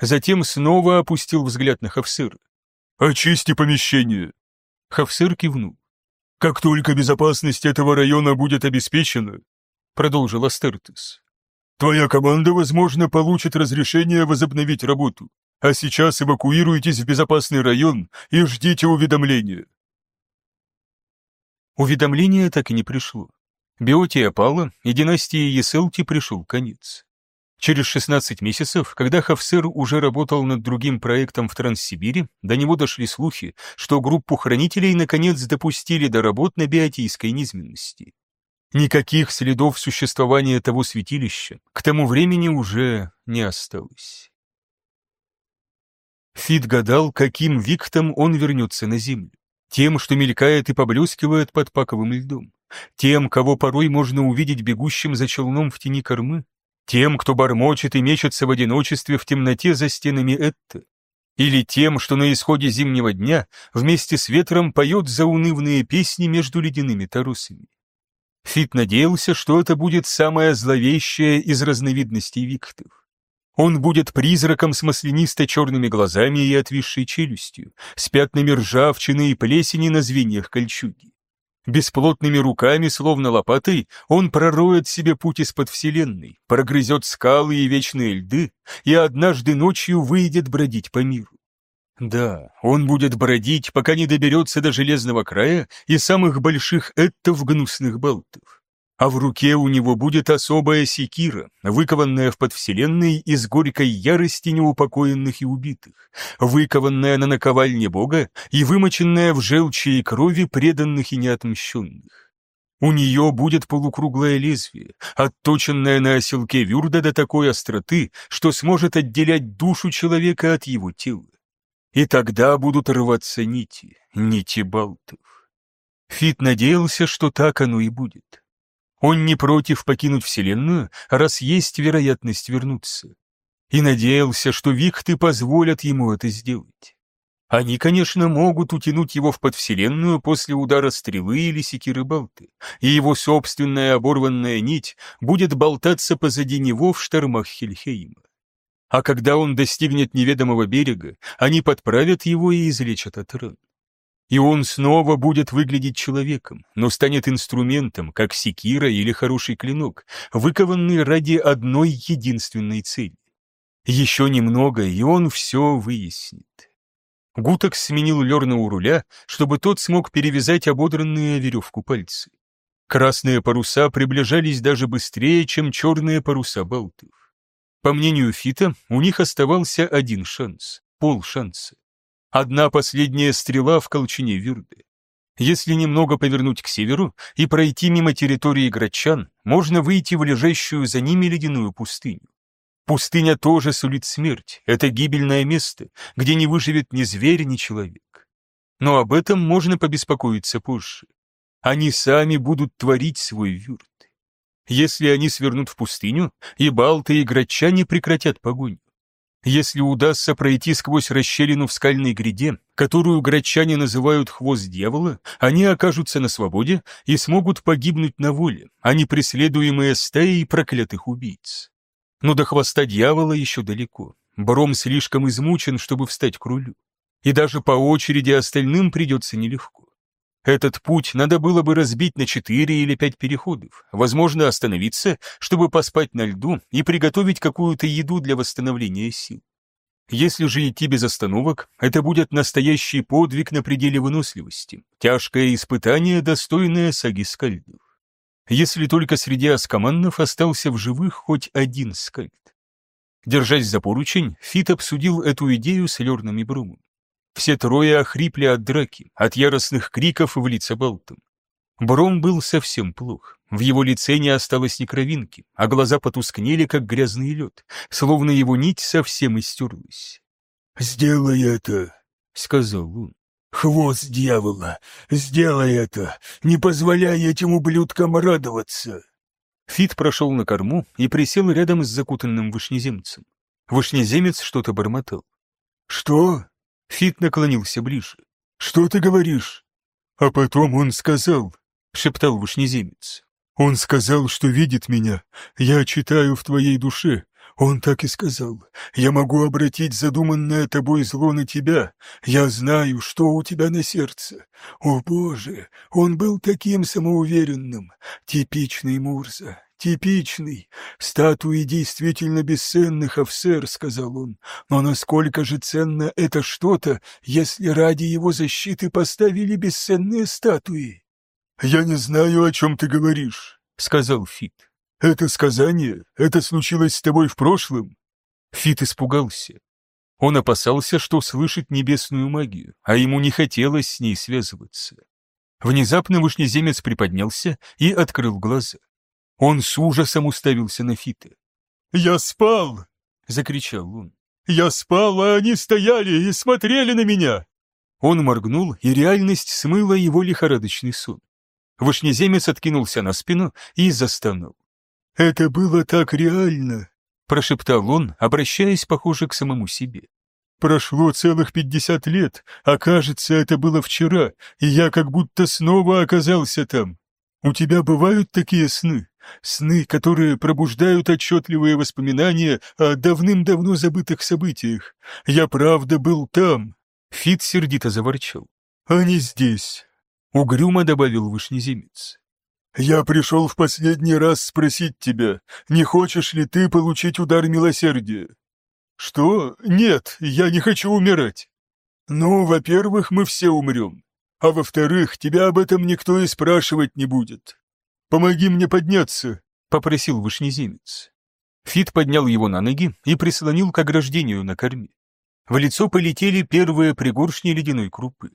Затем снова опустил взгляд на Хавсыра. «Очисти помещение!» Хавсыр кивнул. «Как только безопасность этого района будет обеспечена», — продолжил Астертес, «твоя команда, возможно, получит разрешение возобновить работу. А сейчас эвакуируйтесь в безопасный район и ждите уведомления». Уведомление так и не пришло. Биотия пала, и династии Еселти пришел конец. Через 16 месяцев, когда Хавсер уже работал над другим проектом в Транссибири, до него дошли слухи, что группу хранителей наконец допустили до работ на биотийской низменности. Никаких следов существования того святилища к тому времени уже не осталось. Фит гадал, каким виктом он вернется на Землю. Тем, что мелькает и поблескивает под паковым льдом. Тем, кого порой можно увидеть бегущим за челном в тени кормы. Тем, кто бормочет и мечется в одиночестве в темноте за стенами Этты. Или тем, что на исходе зимнего дня вместе с ветром поет заунывные песни между ледяными торусами. Фит надеялся, что это будет самая зловещая из разновидностей виктов. Он будет призраком с маслянисто-черными глазами и отвисшей челюстью, с пятнами ржавчины и плесени на звеньях кольчуги. Бесплотными руками, словно лопатой, он пророет себе путь из-под вселенной, прогрызет скалы и вечные льды, и однажды ночью выйдет бродить по миру. Да, он будет бродить, пока не доберется до железного края и самых больших эттов гнусных болтов. А в руке у него будет особая секира, выкованная в подвселенной из горькой ярости неупокоенных и убитых, выкованная на наковальне Бога и вымоченная в желчи и крови преданных и неотмщенных. У нее будет полукруглое лезвие, отточенное на оселке Вюрда до такой остроты, что сможет отделять душу человека от его тела. И тогда будут рваться нити, нити болтов. Фит надеялся, что так оно и будет. Он не против покинуть Вселенную, раз есть вероятность вернуться. И надеялся, что Викты позволят ему это сделать. Они, конечно, могут утянуть его в подвселенную после удара стрелы или секиры болты, и его собственная оборванная нить будет болтаться позади него в штормах Хельхейма. А когда он достигнет неведомого берега, они подправят его и излечат от ран и он снова будет выглядеть человеком, но станет инструментом, как секира или хороший клинок, выкованный ради одной единственной цели. Еще немного, и он все выяснит. Гуток сменил Лерна у руля, чтобы тот смог перевязать ободранные веревку пальцы. Красные паруса приближались даже быстрее, чем черные паруса болтов. По мнению Фита, у них оставался один шанс, полшанса. Одна последняя стрела в колчине Вюрды. Если немного повернуть к северу и пройти мимо территории грачан, можно выйти в лежащую за ними ледяную пустыню. Пустыня тоже сулит смерть, это гибельное место, где не выживет ни зверь, ни человек. Но об этом можно побеспокоиться позже. Они сами будут творить свой вюрт. Если они свернут в пустыню, и балты, и грачане прекратят погоню. Если удастся пройти сквозь расщелину в скальной гряде, которую грачане называют хвост дьявола, они окажутся на свободе и смогут погибнуть на воле, а не преследуемые стаей проклятых убийц. Но до хвоста дьявола еще далеко. Бром слишком измучен, чтобы встать к рулю. И даже по очереди остальным придется нелегко. Этот путь надо было бы разбить на четыре или пять переходов, возможно, остановиться, чтобы поспать на льду и приготовить какую-то еду для восстановления сил. Если же идти без остановок, это будет настоящий подвиг на пределе выносливости, тяжкое испытание, достойное саги скальдов. Если только среди аскоманнов остался в живых хоть один скальд. Держась за поручень, Фит обсудил эту идею с Лерном и Брумом. Все трое охрипли от драки, от яростных криков в лица Болтом. Бром был совсем плох. В его лице не осталось ни кровинки, а глаза потускнели, как грязный лед, словно его нить совсем истерлась. «Сделай это», — сказал он. «Хвост дьявола! Сделай это! Не позволяй этим ублюдкам радоваться!» Фит прошел на корму и присел рядом с закутанным вышнеземцем. Вышнеземец что-то бормотал. «Что?» Фит наклонился ближе. «Что ты говоришь?» «А потом он сказал», — шептал вышнеземец. «Он сказал, что видит меня. Я читаю в твоей душе. Он так и сказал. «Я могу обратить задуманное тобой зло на тебя. Я знаю, что у тебя на сердце. О, Боже! Он был таким самоуверенным. Типичный Мурза, типичный. Статуи действительно бесценных, офсер», — сказал он. «Но насколько же ценно это что-то, если ради его защиты поставили бесценные статуи?» «Я не знаю, о чем ты говоришь», — сказал Фит. «Это сказание? Это случилось с тобой в прошлом?» Фит испугался. Он опасался, что слышит небесную магию, а ему не хотелось с ней связываться. Внезапно вышнеземец приподнялся и открыл глаза. Он с ужасом уставился на Фита. «Я спал!» — закричал он. «Я спал, а они стояли и смотрели на меня!» Он моргнул, и реальность смыла его лихорадочный сон. Вышнеземец откинулся на спину и застонул. «Это было так реально!» — прошептал он, обращаясь, похоже, к самому себе. «Прошло целых пятьдесят лет, а кажется, это было вчера, и я как будто снова оказался там. У тебя бывают такие сны? Сны, которые пробуждают отчетливые воспоминания о давным-давно забытых событиях. Я правда был там!» Фит сердито заворчал. «А не здесь!» — угрюмо добавил вышнеземец. «Я пришел в последний раз спросить тебя, не хочешь ли ты получить удар милосердия?» «Что? Нет, я не хочу умирать». «Ну, во-первых, мы все умрем, а во-вторых, тебя об этом никто и спрашивать не будет. Помоги мне подняться», — попросил вышнеземец. Фит поднял его на ноги и прислонил к ограждению на корме. В лицо полетели первые пригоршни ледяной крупы.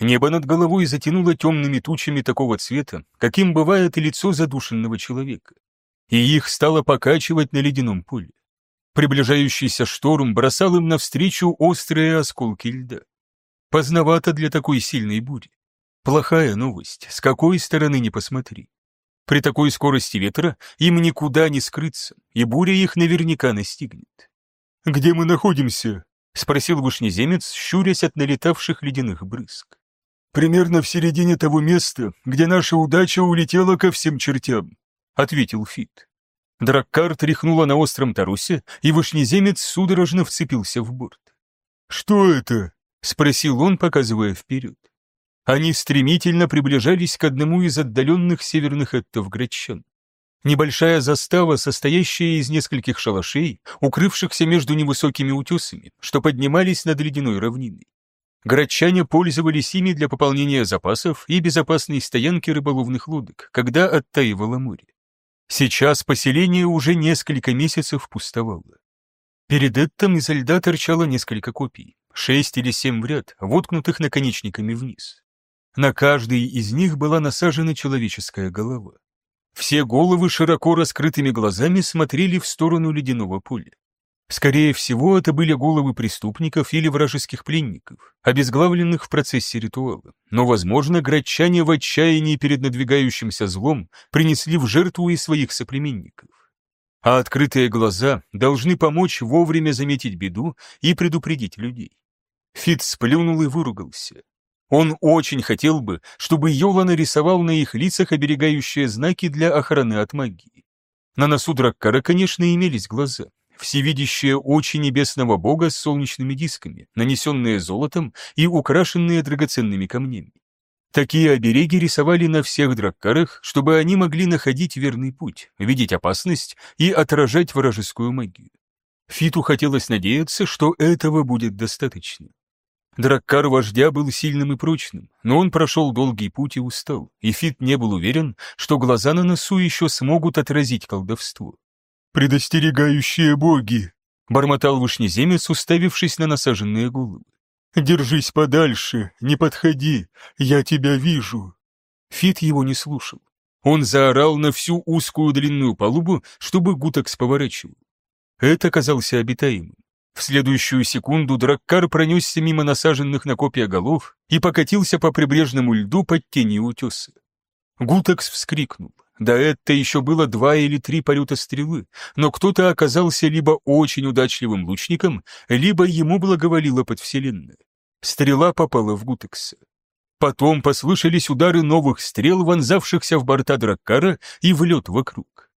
Небо над головой затянуло темными тучами такого цвета, каким бывает лицо задушенного человека. И их стало покачивать на ледяном поле. Приближающийся шторм бросал им навстречу острые осколки льда. Поздновато для такой сильной бури. Плохая новость, с какой стороны не посмотри. При такой скорости ветра им никуда не скрыться, и буря их наверняка настигнет. «Где мы находимся?» — спросил вышнеземец, щурясь от налетавших ледяных брызг. «Примерно в середине того места, где наша удача улетела ко всем чертям», — ответил Фит. Драккар тряхнула на остром тарусе, и вышнеземец судорожно вцепился в борт. «Что это?» — спросил он, показывая вперед. Они стремительно приближались к одному из отдаленных северных эттов гречан. Небольшая застава, состоящая из нескольких шалашей, укрывшихся между невысокими утесами, что поднимались над ледяной равниной. Грачане пользовались ими для пополнения запасов и безопасной стоянки рыболовных лодок, когда оттаивало море. Сейчас поселение уже несколько месяцев пустовало. Перед этим изо льда торчало несколько копий, шесть или семь в ряд, воткнутых наконечниками вниз. На каждой из них была насажена человеческая голова. Все головы широко раскрытыми глазами смотрели в сторону ледяного поля. Скорее всего, это были головы преступников или вражеских пленников, обезглавленных в процессе ритуала. Но, возможно, грачане в отчаянии перед надвигающимся злом принесли в жертву и своих соплеменников. А открытые глаза должны помочь вовремя заметить беду и предупредить людей. Фитц сплюнул и выругался. Он очень хотел бы, чтобы Йола нарисовал на их лицах оберегающие знаки для охраны от магии. На носу Драккара, конечно, имелись глаза, всевидящие очи небесного бога с солнечными дисками, нанесенные золотом и украшенные драгоценными камнями. Такие обереги рисовали на всех драккарах, чтобы они могли находить верный путь, видеть опасность и отражать вражескую магию. Фиту хотелось надеяться, что этого будет достаточно. Драккар вождя был сильным и прочным, но он прошел долгий путь и устал, и Фит не был уверен, что глаза на носу еще смогут отразить колдовство. «Предостерегающие боги!» — бормотал вышнеземец, уставившись на насаженные головы. «Держись подальше, не подходи, я тебя вижу!» Фит его не слушал. Он заорал на всю узкую длинную палубу, чтобы Гутакс поворачивал. Это казался обитаемым. В следующую секунду Драккар пронесся мимо насаженных на копья голов и покатился по прибрежному льду под тенью утеса. Гутакс вскрикнул. До это еще было два или три полета стрелы, но кто-то оказался либо очень удачливым лучником, либо ему благоволила подвселенная. Стрела попала в Гутекса. Потом послышались удары новых стрел, вонзавшихся в борта Драккара и в лед вокруг.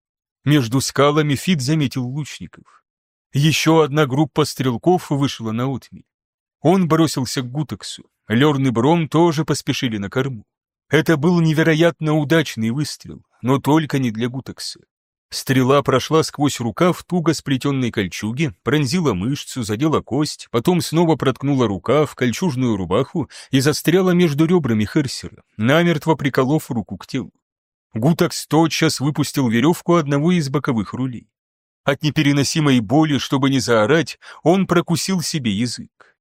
Между скалами Фит заметил лучников. Еще одна группа стрелков вышла на утми. Он бросился к Гутексу. Лерн и Бром тоже поспешили на корму. Это был невероятно удачный выстрел, но только не для Гутекса. Стрела прошла сквозь рукав туго сплетенной кольчуги, пронзила мышцу, задела кость, потом снова проткнула рукав, кольчужную рубаху и застряла между ребрами Херсера, намертво приколов руку к телу. Гутакс тотчас выпустил веревку одного из боковых рулей. От непереносимой боли, чтобы не заорать, он прокусил себе язык.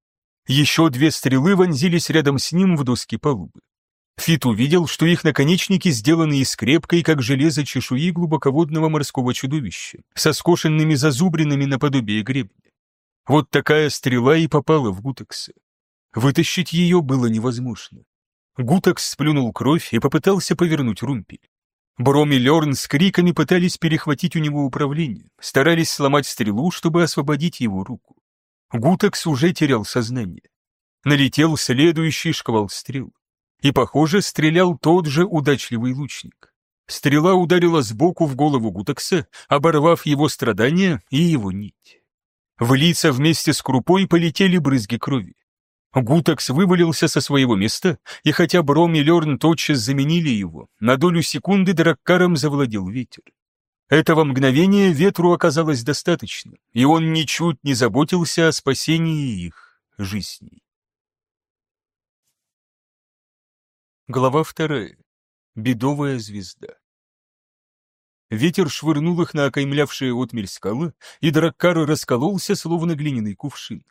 Еще две стрелы вонзились рядом с ним в доски палубы. Фит увидел, что их наконечники сделаны из крепкой, как железо, чешуи глубоководного морского чудовища, со скошенными зазубринами наподобие гребня. Вот такая стрела и попала в Гутекса. Вытащить ее было невозможно. Гутекс сплюнул кровь и попытался повернуть румпель. Бром и Лерн с криками пытались перехватить у него управление, старались сломать стрелу, чтобы освободить его руку. Гутекс уже терял сознание. Налетел следующий шквал стрел и, похоже, стрелял тот же удачливый лучник. Стрела ударила сбоку в голову Гутекса, оборвав его страдания и его нить. В лица вместе с крупой полетели брызги крови. Гутекс вывалился со своего места, и хотя Бром и Лерн тотчас заменили его, на долю секунды Драккаром завладел ветер. Этого мгновения ветру оказалось достаточно, и он ничуть не заботился о спасении их жизней. Глава вторая. Бедовая звезда. Ветер швырнул их на окаймлявшие отмель скалы, и Драккар раскололся, словно глиняный кувшин.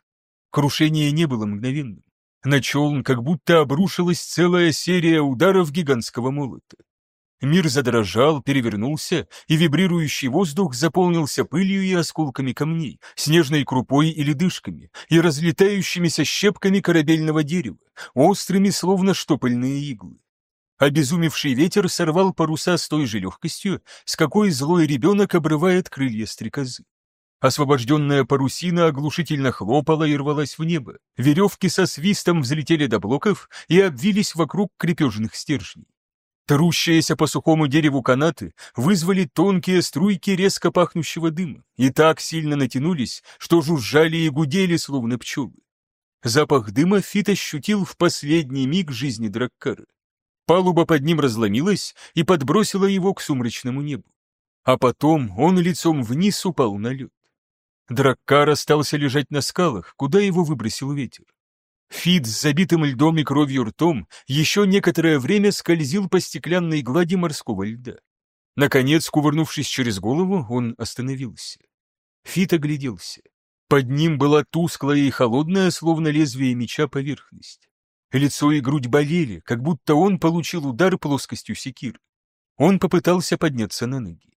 Крушение не было мгновенным. На челн как будто обрушилась целая серия ударов гигантского молота. Мир задрожал, перевернулся, и вибрирующий воздух заполнился пылью и осколками камней, снежной крупой и ледышками, и разлетающимися щепками корабельного дерева, острыми, словно штопольные иглы. Обезумевший ветер сорвал паруса с той же легкостью, с какой злой ребенок обрывает крылья стрекозы. Освобожденная парусина оглушительно хлопала и рвалась в небо. Веревки со свистом взлетели до блоков и обвились вокруг крепежных стержней. Трущиеся по сухому дереву канаты вызвали тонкие струйки резко пахнущего дыма и так сильно натянулись, что жужжали и гудели, словно пчелы. Запах дыма Фит ощутил в последний миг жизни Драккара. Палуба под ним разломилась и подбросила его к сумрачному небу. А потом он лицом вниз упал на лед. Драккар остался лежать на скалах, куда его выбросил ветер. Фид с забитым льдом и кровью ртом еще некоторое время скользил по стеклянной глади морского льда. Наконец, кувырнувшись через голову, он остановился. Фит огляделся. Под ним была тусклая и холодная, словно лезвие меча, поверхность. Лицо и грудь болели, как будто он получил удар плоскостью секир. Он попытался подняться на ноги.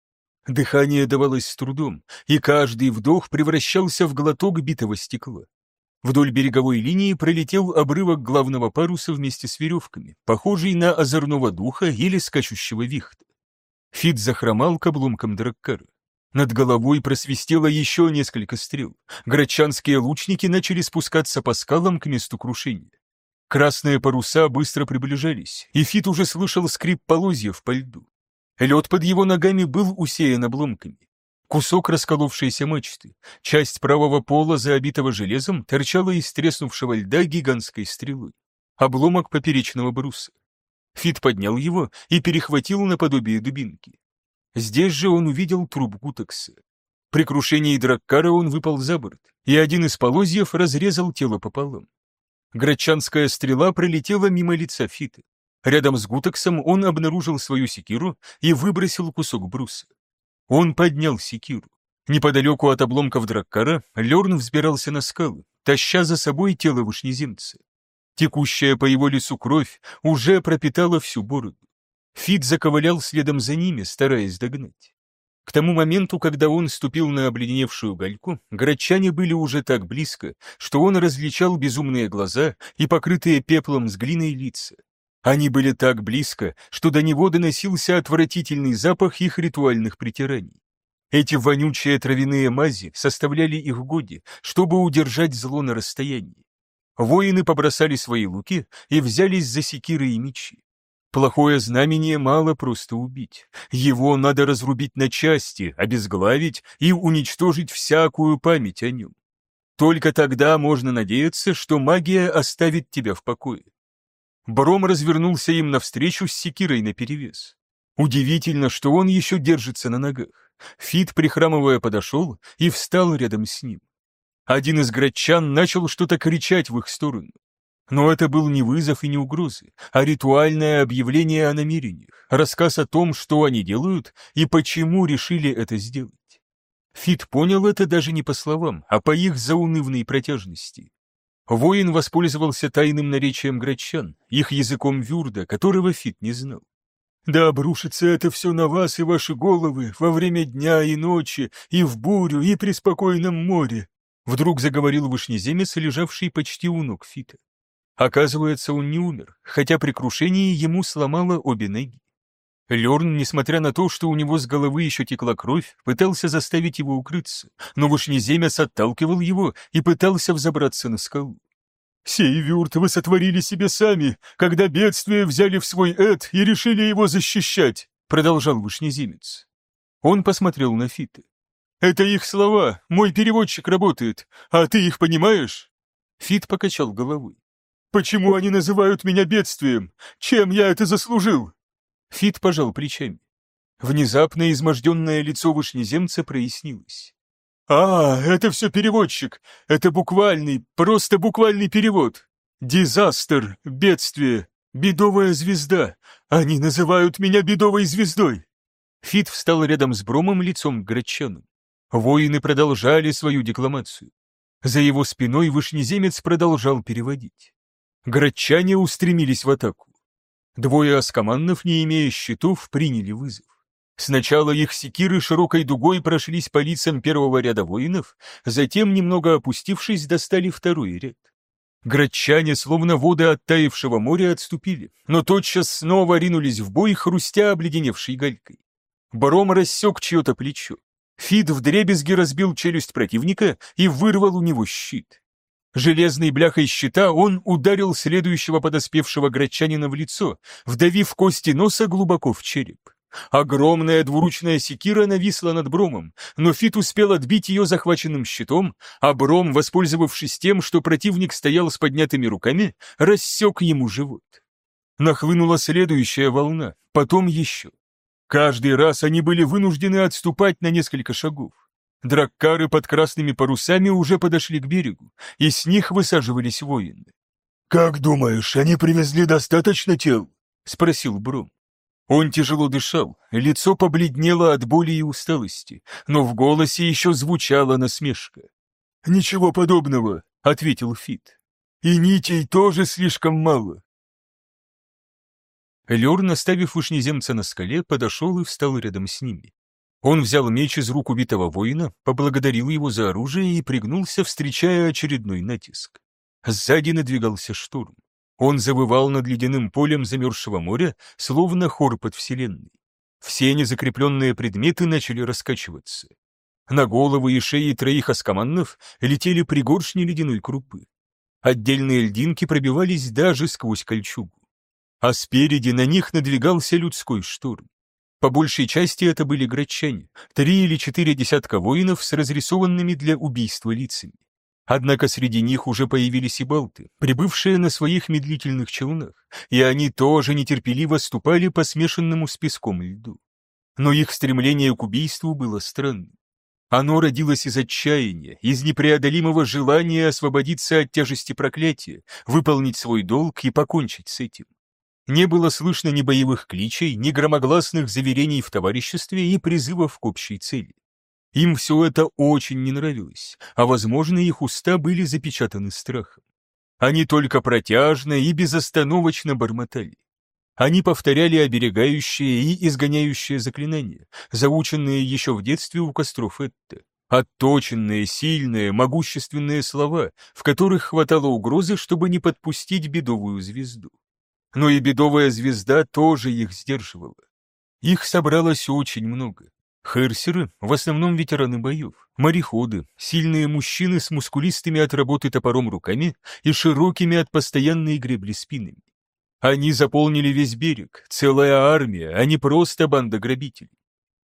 Дыхание давалось с трудом, и каждый вдох превращался в глоток битого стекла. Вдоль береговой линии пролетел обрывок главного паруса вместе с веревками, похожий на озорного духа или скачущего вихта. Фит захромал к обломкам драккара. Над головой просвистело еще несколько стрел. Грачанские лучники начали спускаться по скалам к месту крушения. Красные паруса быстро приближались, и Фит уже слышал скрип полозьев по льду. Лед под его ногами был усеян обломками. Кусок расколовшейся мачты, часть правого пола, заобитого железом, торчала из треснувшего льда гигантской стрелы. Обломок поперечного бруса. Фит поднял его и перехватил наподобие дубинки. Здесь же он увидел труп Гутекса. При крушении Драккара он выпал за борт, и один из полозьев разрезал тело пополам. Грачанская стрела пролетела мимо лица Фита. Рядом с Гутексом он обнаружил свою секиру и выбросил кусок бруса. Он поднял секиру. Неподалеку от обломков Драккара Лерн взбирался на скалы, таща за собой тело вышнеземца. Текущая по его лицу кровь уже пропитала всю бороду. Фит заковылял следом за ними, стараясь догнать. К тому моменту, когда он ступил на обледеневшую гальку, грачане были уже так близко, что он различал безумные глаза и покрытые пеплом с глиной лица. Они были так близко, что до него доносился отвратительный запах их ритуальных притираний. Эти вонючие травяные мази составляли их годи, чтобы удержать зло на расстоянии. Воины побросали свои луки и взялись за секиры и мечи. Плохое знамение мало просто убить. Его надо разрубить на части, обезглавить и уничтожить всякую память о нем. Только тогда можно надеяться, что магия оставит тебя в покое. Бром развернулся им навстречу с секирой наперевес. Удивительно, что он еще держится на ногах. Фит, прихрамывая, подошел и встал рядом с ним. Один из грачан начал что-то кричать в их сторону. Но это был не вызов и не угрозы, а ритуальное объявление о намерениях, рассказ о том, что они делают и почему решили это сделать. Фит понял это даже не по словам, а по их заунывной протяжности. Воин воспользовался тайным наречием грачан, их языком вюрда, которого Фит не знал. «Да обрушится это все на вас и ваши головы во время дня и ночи, и в бурю, и при спокойном море», вдруг заговорил вышнеземец, лежавший почти у ног Фита. Оказывается, он не умер, хотя при крушении ему сломало обе ноги. Лерн, несмотря на то, что у него с головы еще текла кровь, пытался заставить его укрыться, но вышнеземец отталкивал его и пытался взобраться на скалу. «Сей вюрт вы сотворили себе сами, когда бедствие взяли в свой эд и решили его защищать», продолжал вышнеземец. Он посмотрел на Фита. «Это их слова, мой переводчик работает, а ты их понимаешь?» Фит покачал головой. «Почему они называют меня бедствием? Чем я это заслужил?» Фит пожал плечами. Внезапно изможденное лицо вышнеземца прояснилось. «А, это все переводчик. Это буквальный, просто буквальный перевод. Дизастер, бедствие, бедовая звезда. Они называют меня бедовой звездой». Фит встал рядом с Бромом лицом к Грачану. Воины продолжали свою декламацию. За его спиной вышнеземец продолжал переводить. Грачане устремились в атаку. Двое аскоманнов, не имея щитов, приняли вызов. Сначала их секиры широкой дугой прошлись по лицам первого ряда воинов, затем, немного опустившись, достали второй ряд. Грачане, словно воды оттаившего моря, отступили, но тотчас снова ринулись в бой, хрустя обледеневшей галькой. Баром рассек чье-то плечо. Фид вдребезги разбил челюсть противника и вырвал у него щит. Железной бляхой щита он ударил следующего подоспевшего грачанина в лицо, вдавив кости носа глубоко в череп. Огромная двуручная секира нависла над Бромом, но Фит успел отбить ее захваченным щитом, а Бром, воспользовавшись тем, что противник стоял с поднятыми руками, рассек ему живот. Нахлынула следующая волна, потом еще. Каждый раз они были вынуждены отступать на несколько шагов. Драккары под красными парусами уже подошли к берегу, и с них высаживались воины. «Как думаешь, они привезли достаточно тел?» — спросил Брум. Он тяжело дышал, лицо побледнело от боли и усталости, но в голосе еще звучала насмешка. «Ничего подобного», — ответил Фит. «И нитей тоже слишком мало». Лер, наставив вышнеземца на скале, подошел и встал рядом с ними. Он взял меч из рук убитого воина, поблагодарил его за оружие и пригнулся, встречая очередной натиск. Сзади надвигался шторм. Он завывал над ледяным полем замерзшего моря, словно хор под вселенной. Все незакрепленные предметы начали раскачиваться. На головы и шеи троих аскоманнов летели пригоршни ледяной крупы. Отдельные льдинки пробивались даже сквозь кольчугу. А спереди на них надвигался людской шторм. По большей части это были грачане, три или четыре десятка воинов с разрисованными для убийства лицами. Однако среди них уже появились и балты, прибывшие на своих медлительных челнах, и они тоже нетерпеливо ступали по смешанному с песком льду. Но их стремление к убийству было странным. Оно родилось из отчаяния, из непреодолимого желания освободиться от тяжести проклятия, выполнить свой долг и покончить с этим. Не было слышно ни боевых кличей, ни громогласных заверений в товариществе и призывов к общей цели. Им все это очень не нравилось, а, возможно, их уста были запечатаны страхом. Они только протяжно и безостановочно бормотали. Они повторяли оберегающие и изгоняющие заклинания, заученные еще в детстве у костров Этте. Отточенные, сильные, могущественные слова, в которых хватало угрозы, чтобы не подпустить бедовую звезду но и бедовая звезда тоже их сдерживала. Их собралось очень много. Херсеры, в основном ветераны боев, мореходы, сильные мужчины с мускулистыми от работы топором руками и широкими от постоянной гребли спинами. Они заполнили весь берег, целая армия, а не просто банда грабителей.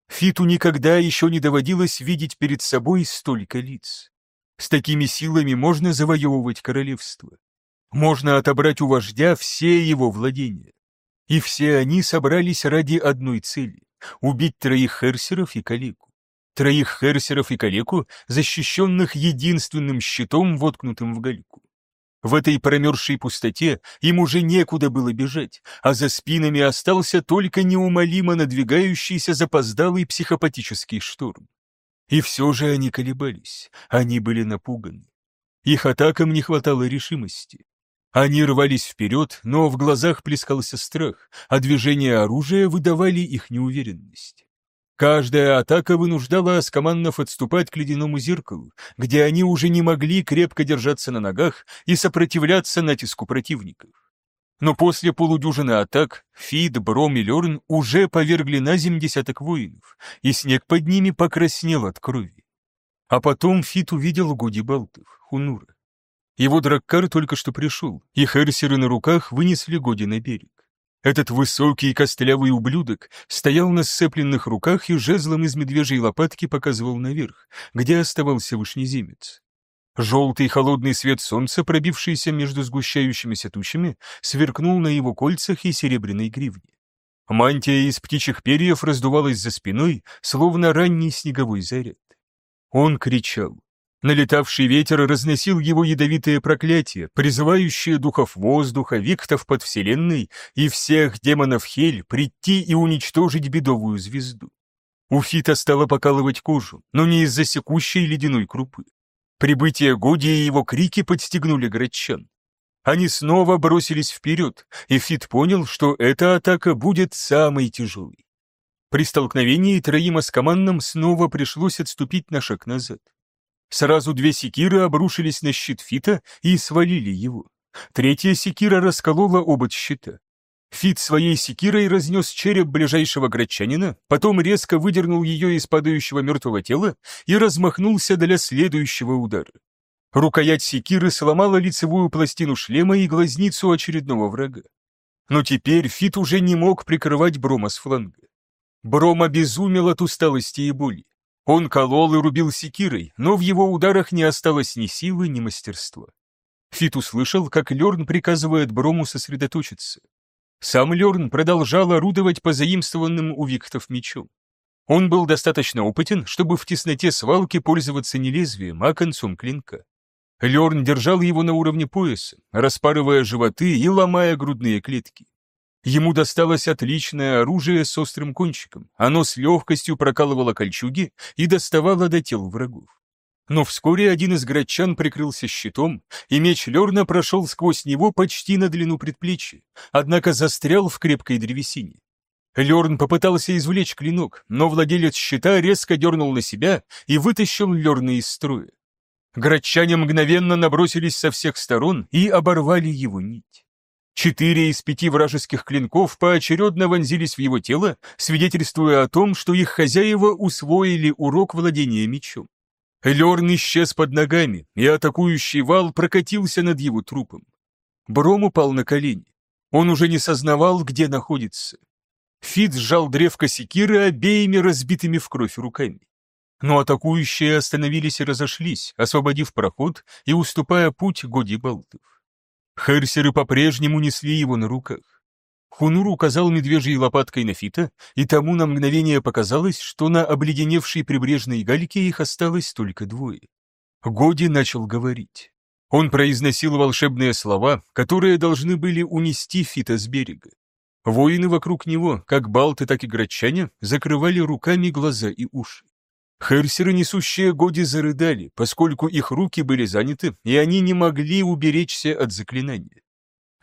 Фиту никогда еще не доводилось видеть перед собой столько лиц. С такими силами можно завоевывать королевство. Можно отобрать у вождя все его владения. И все они собрались ради одной цели — убить троих херсеров и калеку. Троих херсеров и калеку, защищенных единственным щитом, воткнутым в гальку. В этой промерзшей пустоте им уже некуда было бежать, а за спинами остался только неумолимо надвигающийся запоздалый психопатический шторм. И все же они колебались, они были напуганы. Их атакам не хватало решимости. Они рвались вперед, но в глазах плескался страх, а движения оружия выдавали их неуверенность. Каждая атака вынуждала аскоманнов отступать к ледяному зеркалу, где они уже не могли крепко держаться на ногах и сопротивляться натиску противников. Но после полудюжины атак Фид, Бром и Лерн уже повергли на земь десяток воинов, и снег под ними покраснел от крови. А потом Фит увидел Годи Балтов, Хунура. Его драккар только что пришел, и херсеры на руках вынесли Годи на берег. Этот высокий костлявый ублюдок стоял на сцепленных руках и жезлом из медвежьей лопатки показывал наверх, где оставался вышнеземец. Желтый холодный свет солнца, пробившийся между сгущающимися тучами, сверкнул на его кольцах и серебряной гривне. Мантия из птичьих перьев раздувалась за спиной, словно ранний снеговой заряд. Он кричал. Налетавший ветер разносил его ядовитые проклятия, призывающие духов воздуха, виктов под вселенной и всех демонов Хель прийти и уничтожить бедовую звезду. У Фита стало покалывать кожу, но не из-за секущей ледяной крупы. Прибытие Годи и его крики подстегнули грачан. Они снова бросились вперед, и Фит понял, что эта атака будет самой тяжелой. При столкновении троим аскоманнам снова пришлось отступить на шаг назад. Сразу две секиры обрушились на щит Фита и свалили его. Третья секира расколола обод щита. Фит своей секирой разнес череп ближайшего грачанина, потом резко выдернул ее из падающего мертвого тела и размахнулся для следующего удара. Рукоять секиры сломала лицевую пластину шлема и глазницу очередного врага. Но теперь Фит уже не мог прикрывать Брома с фланга. Бром обезумел от усталости и боли. Он колол и рубил секирой, но в его ударах не осталось ни силы, ни мастерства. Фит услышал, как Лерн приказывает Брому сосредоточиться. Сам Лерн продолжал орудовать по заимствованным у Виктов мечом. Он был достаточно опытен, чтобы в тесноте свалки пользоваться не лезвием, а концом клинка. Лерн держал его на уровне пояса, распарывая животы и ломая грудные клетки. Ему досталось отличное оружие с острым кончиком. Оно с легкостью прокалывало кольчуги и доставало до тел врагов. Но вскоре один из грачан прикрылся щитом, и меч Лерна прошел сквозь него почти на длину предплечья, однако застрял в крепкой древесине. Лерн попытался извлечь клинок, но владелец щита резко дернул на себя и вытащил Лерна из строя. Грачане мгновенно набросились со всех сторон и оборвали его нить. Четыре из пяти вражеских клинков поочередно вонзились в его тело, свидетельствуя о том, что их хозяева усвоили урок владения мечом. Лерн исчез под ногами, и атакующий вал прокатился над его трупом. Бром упал на колени. Он уже не сознавал, где находится. Фит сжал древко секиры обеими разбитыми в кровь руками. Но атакующие остановились и разошлись, освободив проход и уступая путь Годи Балтов. Херсеры по-прежнему несли его на руках. Хунур указал медвежьей лопаткой на Фита, и тому на мгновение показалось, что на обледеневшей прибрежной гальке их осталось только двое. Годи начал говорить. Он произносил волшебные слова, которые должны были унести Фита с берега. Воины вокруг него, как балты, так и грачане, закрывали руками глаза и уши. Херсеры, несущие Годи, зарыдали, поскольку их руки были заняты, и они не могли уберечься от заклинания.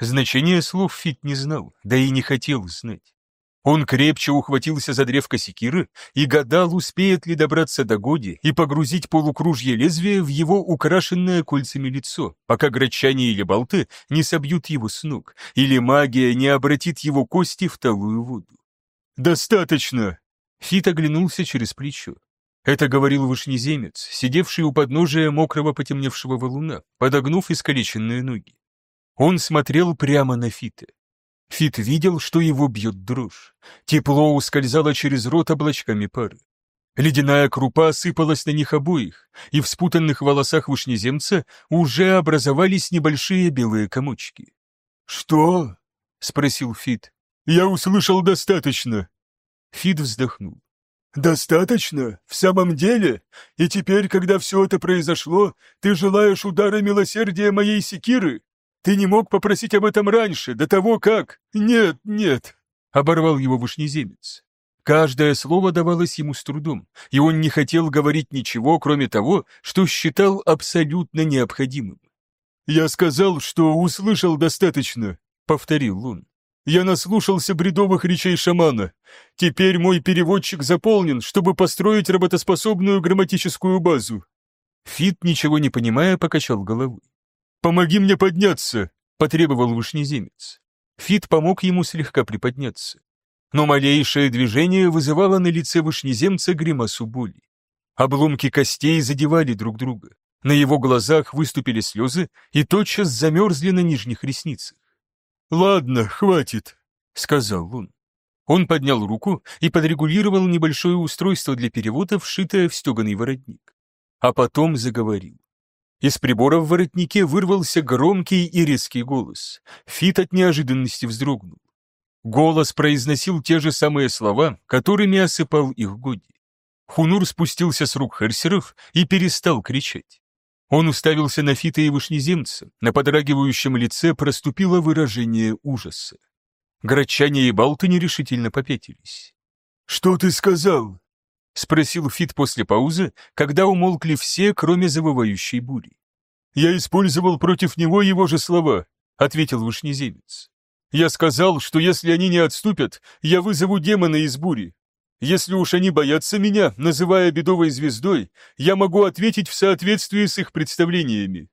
Значение слов Фит не знал, да и не хотел знать. Он крепче ухватился за древко секиры и гадал, успеет ли добраться до Годи и погрузить полукружье лезвия в его украшенное кольцами лицо, пока грачане или болты не собьют его с ног, или магия не обратит его кости в талую воду. «Достаточно!» Фит оглянулся через плечо. Это говорил вышнеземец, сидевший у подножия мокрого потемневшего валуна, подогнув искалеченные ноги. Он смотрел прямо на Фита. Фит видел, что его бьет дрожь. Тепло ускользало через рот облачками пары. Ледяная крупа осыпалась на них обоих, и в спутанных волосах вышнеземца уже образовались небольшие белые комочки. «Что?» — спросил Фит. «Я услышал достаточно». Фит вздохнул. «Достаточно? В самом деле? И теперь, когда все это произошло, ты желаешь удара милосердия моей секиры? Ты не мог попросить об этом раньше, до того как... Нет, нет!» — оборвал его вышнеземец. Каждое слово давалось ему с трудом, и он не хотел говорить ничего, кроме того, что считал абсолютно необходимым. «Я сказал, что услышал достаточно», — повторил он. «Я наслушался бредовых речей шамана. Теперь мой переводчик заполнен, чтобы построить работоспособную грамматическую базу». Фит, ничего не понимая, покачал головой. «Помоги мне подняться», — потребовал вышнеземец. Фит помог ему слегка приподняться но малейшее движение вызывало на лице вышнеземца гримасу боли. Обломки костей задевали друг друга. На его глазах выступили слезы и тотчас замерзли на нижних ресницах. «Ладно, хватит», — сказал он. Он поднял руку и подрегулировал небольшое устройство для перевода, вшитое в стеганый воротник. А потом заговорил. Из прибора в воротнике вырвался громкий и резкий голос. Фит от неожиданности вздрогнул. Голос произносил те же самые слова, которыми осыпал их Годи. Хунур спустился с рук Херсеров и перестал кричать. Он уставился на Фита и Вышнеземца, на подрагивающем лице проступило выражение ужаса. Грачане и Балты нерешительно попятились. «Что ты сказал?» — спросил Фит после паузы, когда умолкли все, кроме завывающей бури. «Я использовал против него его же слова», — ответил Вышнеземец. Я сказал, что если они не отступят, я вызову демона из бури. Если уж они боятся меня, называя бедовой звездой, я могу ответить в соответствии с их представлениями».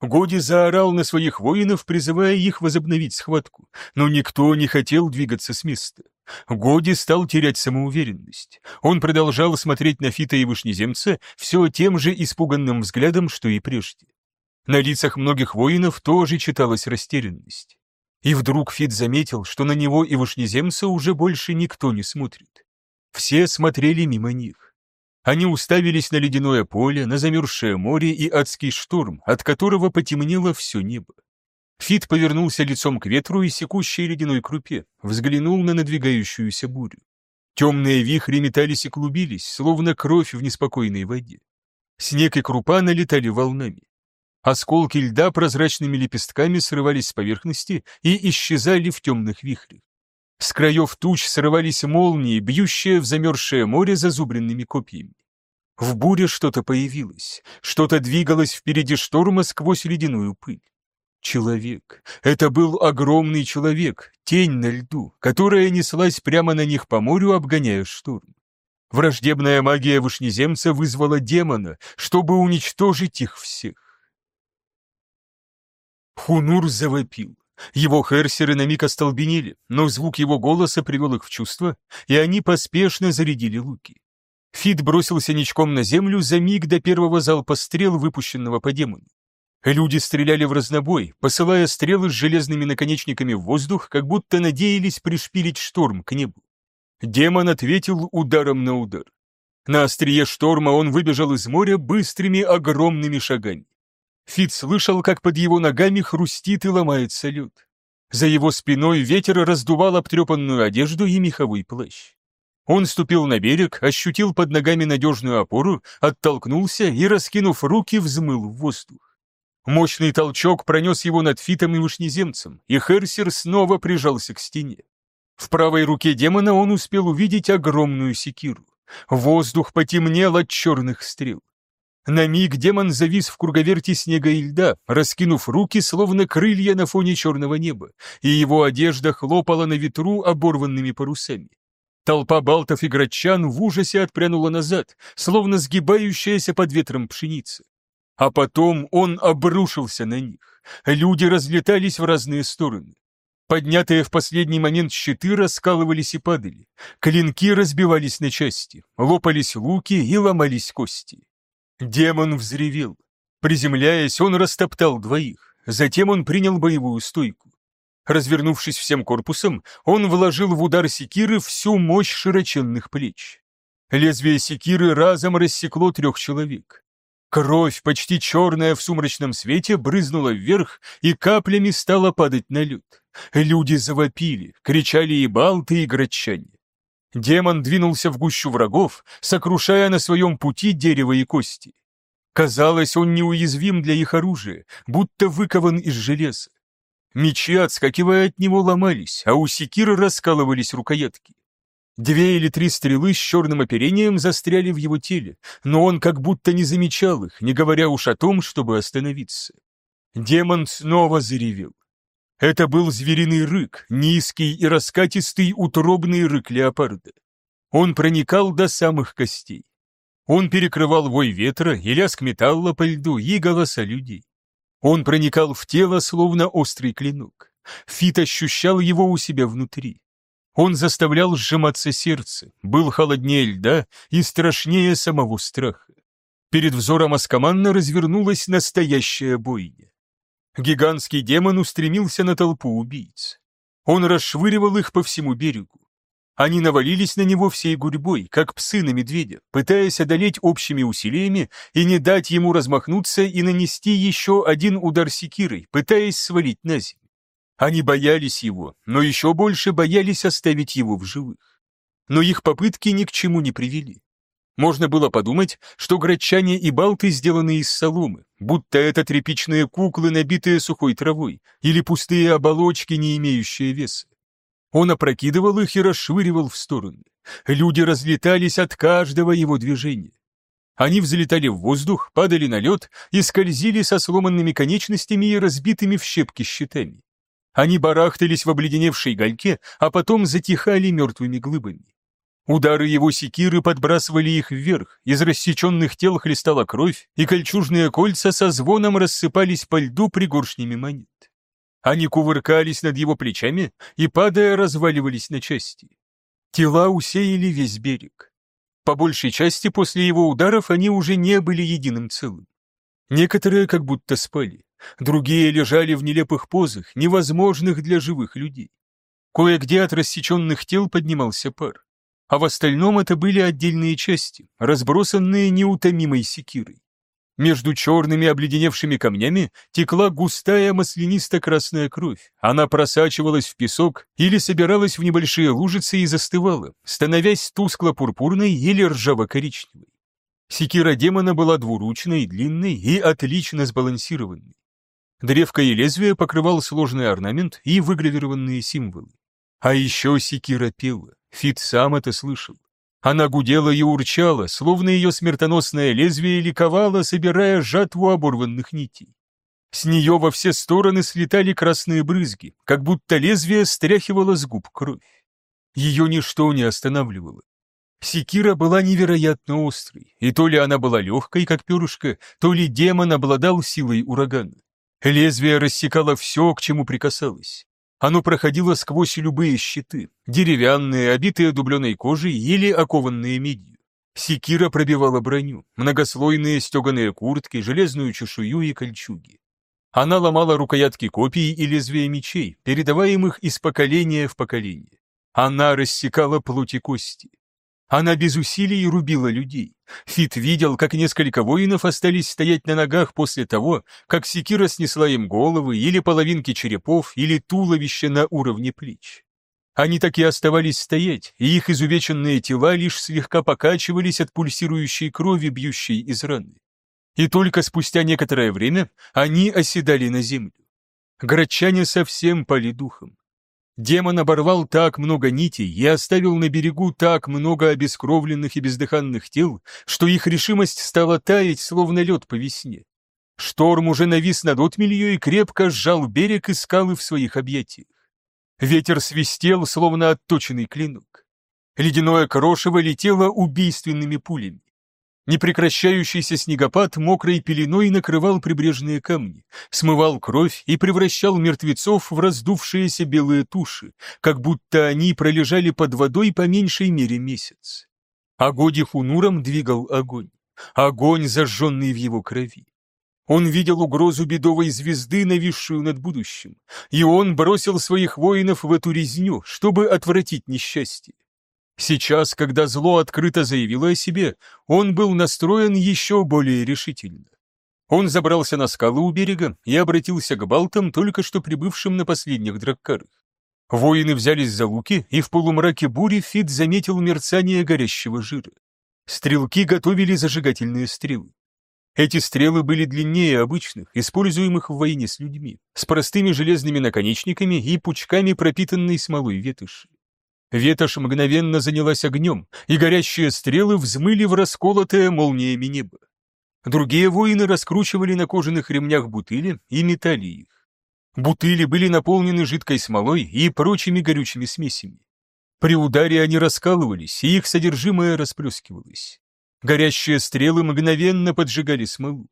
Годи заорал на своих воинов, призывая их возобновить схватку, но никто не хотел двигаться с места. Годи стал терять самоуверенность. Он продолжал смотреть на Фита и Вышнеземца все тем же испуганным взглядом, что и прежде. На лицах многих воинов тоже читалась растерянность. И вдруг Фит заметил, что на него и вышнеземца уже больше никто не смотрит. Все смотрели мимо них. Они уставились на ледяное поле, на замерзшее море и адский шторм, от которого потемнело все небо. Фит повернулся лицом к ветру и секущей ледяной крупе, взглянул на надвигающуюся бурю. Темные вихри метались и клубились, словно кровь в неспокойной воде. Снег и крупа налетали волнами. Осколки льда прозрачными лепестками срывались с поверхности и исчезали в темных вихрях. С краев туч срывались молнии, бьющие в замерзшее море зазубренными копьями. В буре что-то появилось, что-то двигалось впереди шторма сквозь ледяную пыль. Человек. Это был огромный человек, тень на льду, которая неслась прямо на них по морю, обгоняя шторм. Враждебная магия вышнеземца вызвала демона, чтобы уничтожить их всех. Хунур завопил. Его херсеры на миг остолбенели, но звук его голоса привел их в чувство, и они поспешно зарядили луки. Фит бросился ничком на землю за миг до первого залпа стрел, выпущенного по демону. Люди стреляли в разнобой, посылая стрелы с железными наконечниками в воздух, как будто надеялись пришпилить шторм к небу. Демон ответил ударом на удар. На острие шторма он выбежал из моря быстрыми огромными шагами. Фит слышал, как под его ногами хрустит и ломается лед. За его спиной ветер раздувал обтрепанную одежду и меховой плащ. Он ступил на берег, ощутил под ногами надежную опору, оттолкнулся и, раскинув руки, взмыл в воздух. Мощный толчок пронес его над Фитом и Вышнеземцем, и Херсер снова прижался к стене. В правой руке демона он успел увидеть огромную секиру. Воздух потемнел от черных стрел. На миг демон завис в круговерти снега и льда, раскинув руки, словно крылья на фоне черного неба, и его одежда хлопала на ветру оборванными парусами. Толпа балтов и грачан в ужасе отпрянула назад, словно сгибающаяся под ветром пшеница. А потом он обрушился на них. Люди разлетались в разные стороны. Поднятые в последний момент щиты раскалывались и падали. Клинки разбивались на части, лопались луки и ломались кости. Демон взревел. Приземляясь, он растоптал двоих. Затем он принял боевую стойку. Развернувшись всем корпусом, он вложил в удар секиры всю мощь широченных плеч. Лезвие секиры разом рассекло трех человек. Кровь, почти черная в сумрачном свете, брызнула вверх и каплями стала падать на лед. Люди завопили, кричали и балты, и грачане. Демон двинулся в гущу врагов, сокрушая на своем пути дерево и кости. Казалось, он неуязвим для их оружия, будто выкован из железа. Мечи, отскакивая от него, ломались, а у секиры раскалывались рукоятки. Две или три стрелы с черным оперением застряли в его теле, но он как будто не замечал их, не говоря уж о том, чтобы остановиться. Демон снова заревел. Это был звериный рык, низкий и раскатистый утробный рык леопарда. Он проникал до самых костей. Он перекрывал вой ветра и лязг металла по льду и голоса людей. Он проникал в тело, словно острый клинок. Фит ощущал его у себя внутри. Он заставлял сжиматься сердце, был холоднее льда и страшнее самого страха. Перед взором Аскаманна развернулась настоящая бойня. Гигантский демон устремился на толпу убийц. Он расшвыривал их по всему берегу. Они навалились на него всей гурьбой, как псы на медведя, пытаясь одолеть общими усилиями и не дать ему размахнуться и нанести еще один удар секирой, пытаясь свалить на землю. Они боялись его, но еще больше боялись оставить его в живых. Но их попытки ни к чему не привели. Можно было подумать, что грачане и балты сделаны из соломы, будто это тряпичные куклы, набитые сухой травой, или пустые оболочки, не имеющие веса. Он опрокидывал их и расшвыривал в стороны. Люди разлетались от каждого его движения. Они взлетали в воздух, падали на лед и скользили со сломанными конечностями и разбитыми в щепки щитами. Они барахтались в обледеневшей гальке, а потом затихали мертвыми глыбами. Удары его секиры подбрасывали их вверх, из рассеченных тел хлестала кровь, и кольчужные кольца со звоном рассыпались по льду пригоршнями монет. Они кувыркались над его плечами и, падая, разваливались на части. Тела усеяли весь берег. По большей части после его ударов они уже не были единым целым. Некоторые как будто спали, другие лежали в нелепых позах, невозможных для живых людей. Кое-где от рассеченных тел поднимался пар а в остальном это были отдельные части, разбросанные неутомимой секирой. Между черными обледеневшими камнями текла густая маслянисто-красная кровь. Она просачивалась в песок или собиралась в небольшие лужицы и застывала, становясь тускло-пурпурной или ржаво-коричневой. Секира демона была двуручной, длинной и отлично сбалансированной. Древко и лезвие покрывал сложный орнамент и выгравированные символы. А еще секира пела. Фит сам это слышал. Она гудела и урчала, словно ее смертоносное лезвие ликовало, собирая жатву оборванных нитей. С нее во все стороны слетали красные брызги, как будто лезвие стряхивало с губ кровь. Ее ничто не останавливало. Секира была невероятно острой, и то ли она была легкой, как перышко, то ли демон обладал силой урагана. Лезвие рассекало все, к чему прикасалось. Оно проходило сквозь любые щиты, деревянные, обитые дубленой кожей или окованные медью. Секира пробивала броню, многослойные стеганые куртки, железную чешую и кольчуги. Она ломала рукоятки копий и лезвия мечей, передаваемых из поколения в поколение. Она рассекала плоть и кости. Она без усилий рубила людей. Фит видел, как несколько воинов остались стоять на ногах после того, как секира снесла им головы или половинки черепов или туловища на уровне плеч. Они так и оставались стоять, и их изувеченные тела лишь слегка покачивались от пульсирующей крови, бьющей из раны. И только спустя некоторое время они оседали на землю. Грачане совсем пали духом. Демон оборвал так много нитей и оставил на берегу так много обескровленных и бездыханных тел, что их решимость стала таять, словно лед по весне. Шторм уже навис над отмелью и крепко сжал берег и скалы в своих объятиях. Ветер свистел, словно отточенный клинок. Ледяное крошево летело убийственными пулями. Непрекращающийся снегопад мокрой пеленой накрывал прибрежные камни, смывал кровь и превращал мертвецов в раздувшиеся белые туши, как будто они пролежали под водой по меньшей мере месяц. А Годи Хунуром двигал огонь. Огонь, зажженный в его крови. Он видел угрозу бедовой звезды, нависшую над будущим, и он бросил своих воинов в эту резню, чтобы отвратить несчастье. Сейчас, когда зло открыто заявило о себе, он был настроен еще более решительно. Он забрался на скалы у берега и обратился к балтам, только что прибывшим на последних драккарах. Воины взялись за луки, и в полумраке бури Фит заметил мерцание горящего жира. Стрелки готовили зажигательные стрелы. Эти стрелы были длиннее обычных, используемых в войне с людьми, с простыми железными наконечниками и пучками пропитанной смолой ветоши. Ветошь мгновенно занялась огнем, и горящие стрелы взмыли в расколотое молниями небо. Другие воины раскручивали на кожаных ремнях бутыли и метали их. Бутыли были наполнены жидкой смолой и прочими горючими смесями. При ударе они раскалывались, и их содержимое расплескивалось. Горящие стрелы мгновенно поджигали смолу.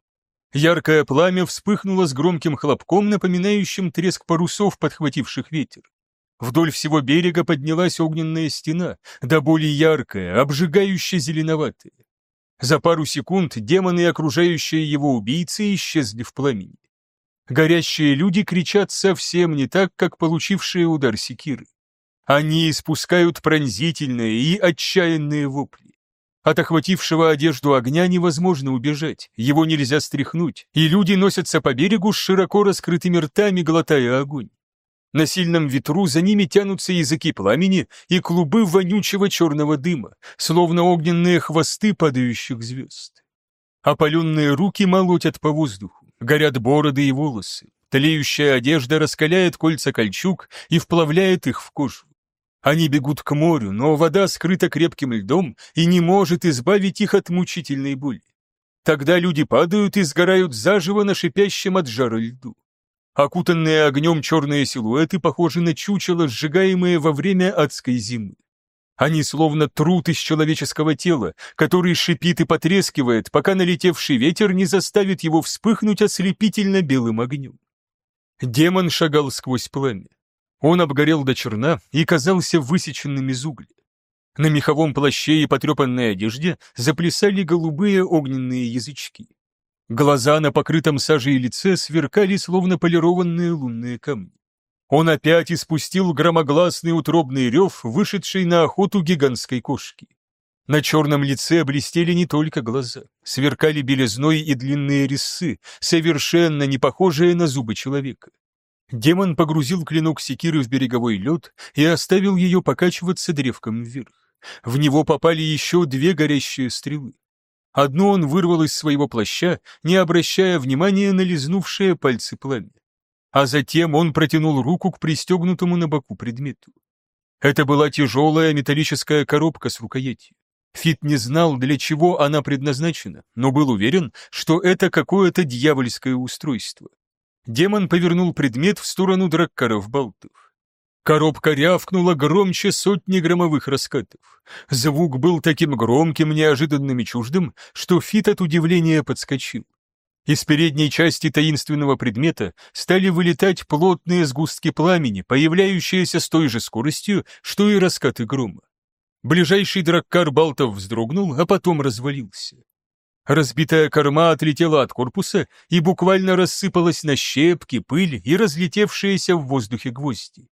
Яркое пламя вспыхнуло с громким хлопком, напоминающим треск парусов, подхвативших ветер. Вдоль всего берега поднялась огненная стена, да более яркая, обжигающая зеленоватая. За пару секунд демоны и окружающие его убийцы исчезли в пламени. Горящие люди кричат совсем не так, как получившие удар секиры. Они испускают пронзительные и отчаянные вопли. От охватившего одежду огня невозможно убежать, его нельзя стряхнуть, и люди носятся по берегу с широко раскрытыми ртами, глотая огонь. На сильном ветру за ними тянутся языки пламени и клубы вонючего черного дыма, словно огненные хвосты падающих звезд. Опаленные руки молотят по воздуху. Горят бороды и волосы. Тлеющая одежда раскаляет кольца кольчуг и вплавляет их в кожу. Они бегут к морю, но вода скрыта крепким льдом и не может избавить их от мучительной боли. Тогда люди падают и сгорают заживо на шипящем от жара льду. Окутанные огнем черные силуэты похожи на чучело, сжигаемые во время адской зимы. Они словно труд из человеческого тела, который шипит и потрескивает, пока налетевший ветер не заставит его вспыхнуть ослепительно белым огнем. Демон шагал сквозь пламя. Он обгорел до черна и казался высеченным из угля. На меховом плаще и потрепанной одежде заплясали голубые огненные язычки. Глаза на покрытом сажей лице сверкали, словно полированные лунные камни. Он опять испустил громогласный утробный рев, вышедший на охоту гигантской кошки. На черном лице блестели не только глаза, сверкали белизной и длинные резцы, совершенно не похожие на зубы человека. Демон погрузил клинок секиры в береговой лед и оставил ее покачиваться древком вверх. В него попали еще две горящие стрелы. Одну он вырвал из своего плаща, не обращая внимания на лизнувшие пальцы пламя а затем он протянул руку к пристегнутому на боку предмету. Это была тяжелая металлическая коробка с рукоятью. Фит не знал, для чего она предназначена, но был уверен, что это какое-то дьявольское устройство. Демон повернул предмет в сторону драккаров-болтов. Коробка рявкнула громче сотни громовых раскатов. Звук был таким громким, неожиданным и чуждым, что Фит от удивления подскочил. Из передней части таинственного предмета стали вылетать плотные сгустки пламени, появляющиеся с той же скоростью, что и раскаты грома. Ближайший драккар Балтов вздрогнул, а потом развалился. Разбитая корма отлетела от корпуса и буквально рассыпалась на щепки, пыль и разлетевшиеся в воздухе гвозди.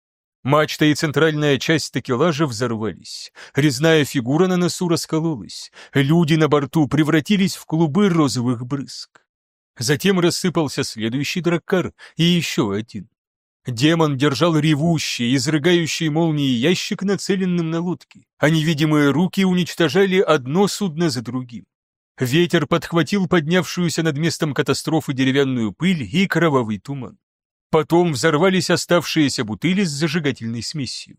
Мачта и центральная часть такелажа взорвались. Резная фигура на носу раскололась. Люди на борту превратились в клубы розовых брызг. Затем рассыпался следующий драккар и еще один. Демон держал ревущий, изрыгающий молнии ящик, нацеленным на лодки, а невидимые руки уничтожали одно судно за другим. Ветер подхватил поднявшуюся над местом катастрофы деревянную пыль и кровавый туман. Потом взорвались оставшиеся бутыли с зажигательной смесью.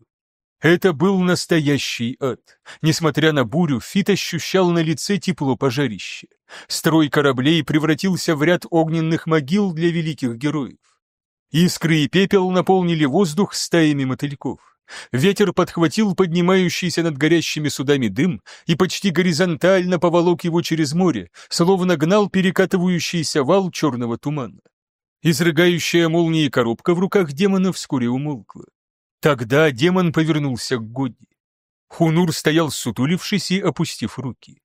Это был настоящий ад. Несмотря на бурю, Фит ощущал на лице тепло пожарища. Строй кораблей превратился в ряд огненных могил для великих героев. Искры и пепел наполнили воздух стаями мотыльков. Ветер подхватил поднимающийся над горящими судами дым и почти горизонтально поволок его через море, словно гнал перекатывающийся вал черного тумана. Изрыгающая молнии коробка в руках демона вскоре умолкла. Тогда демон повернулся к Годди. Хунур стоял сутулившись и опустив руки.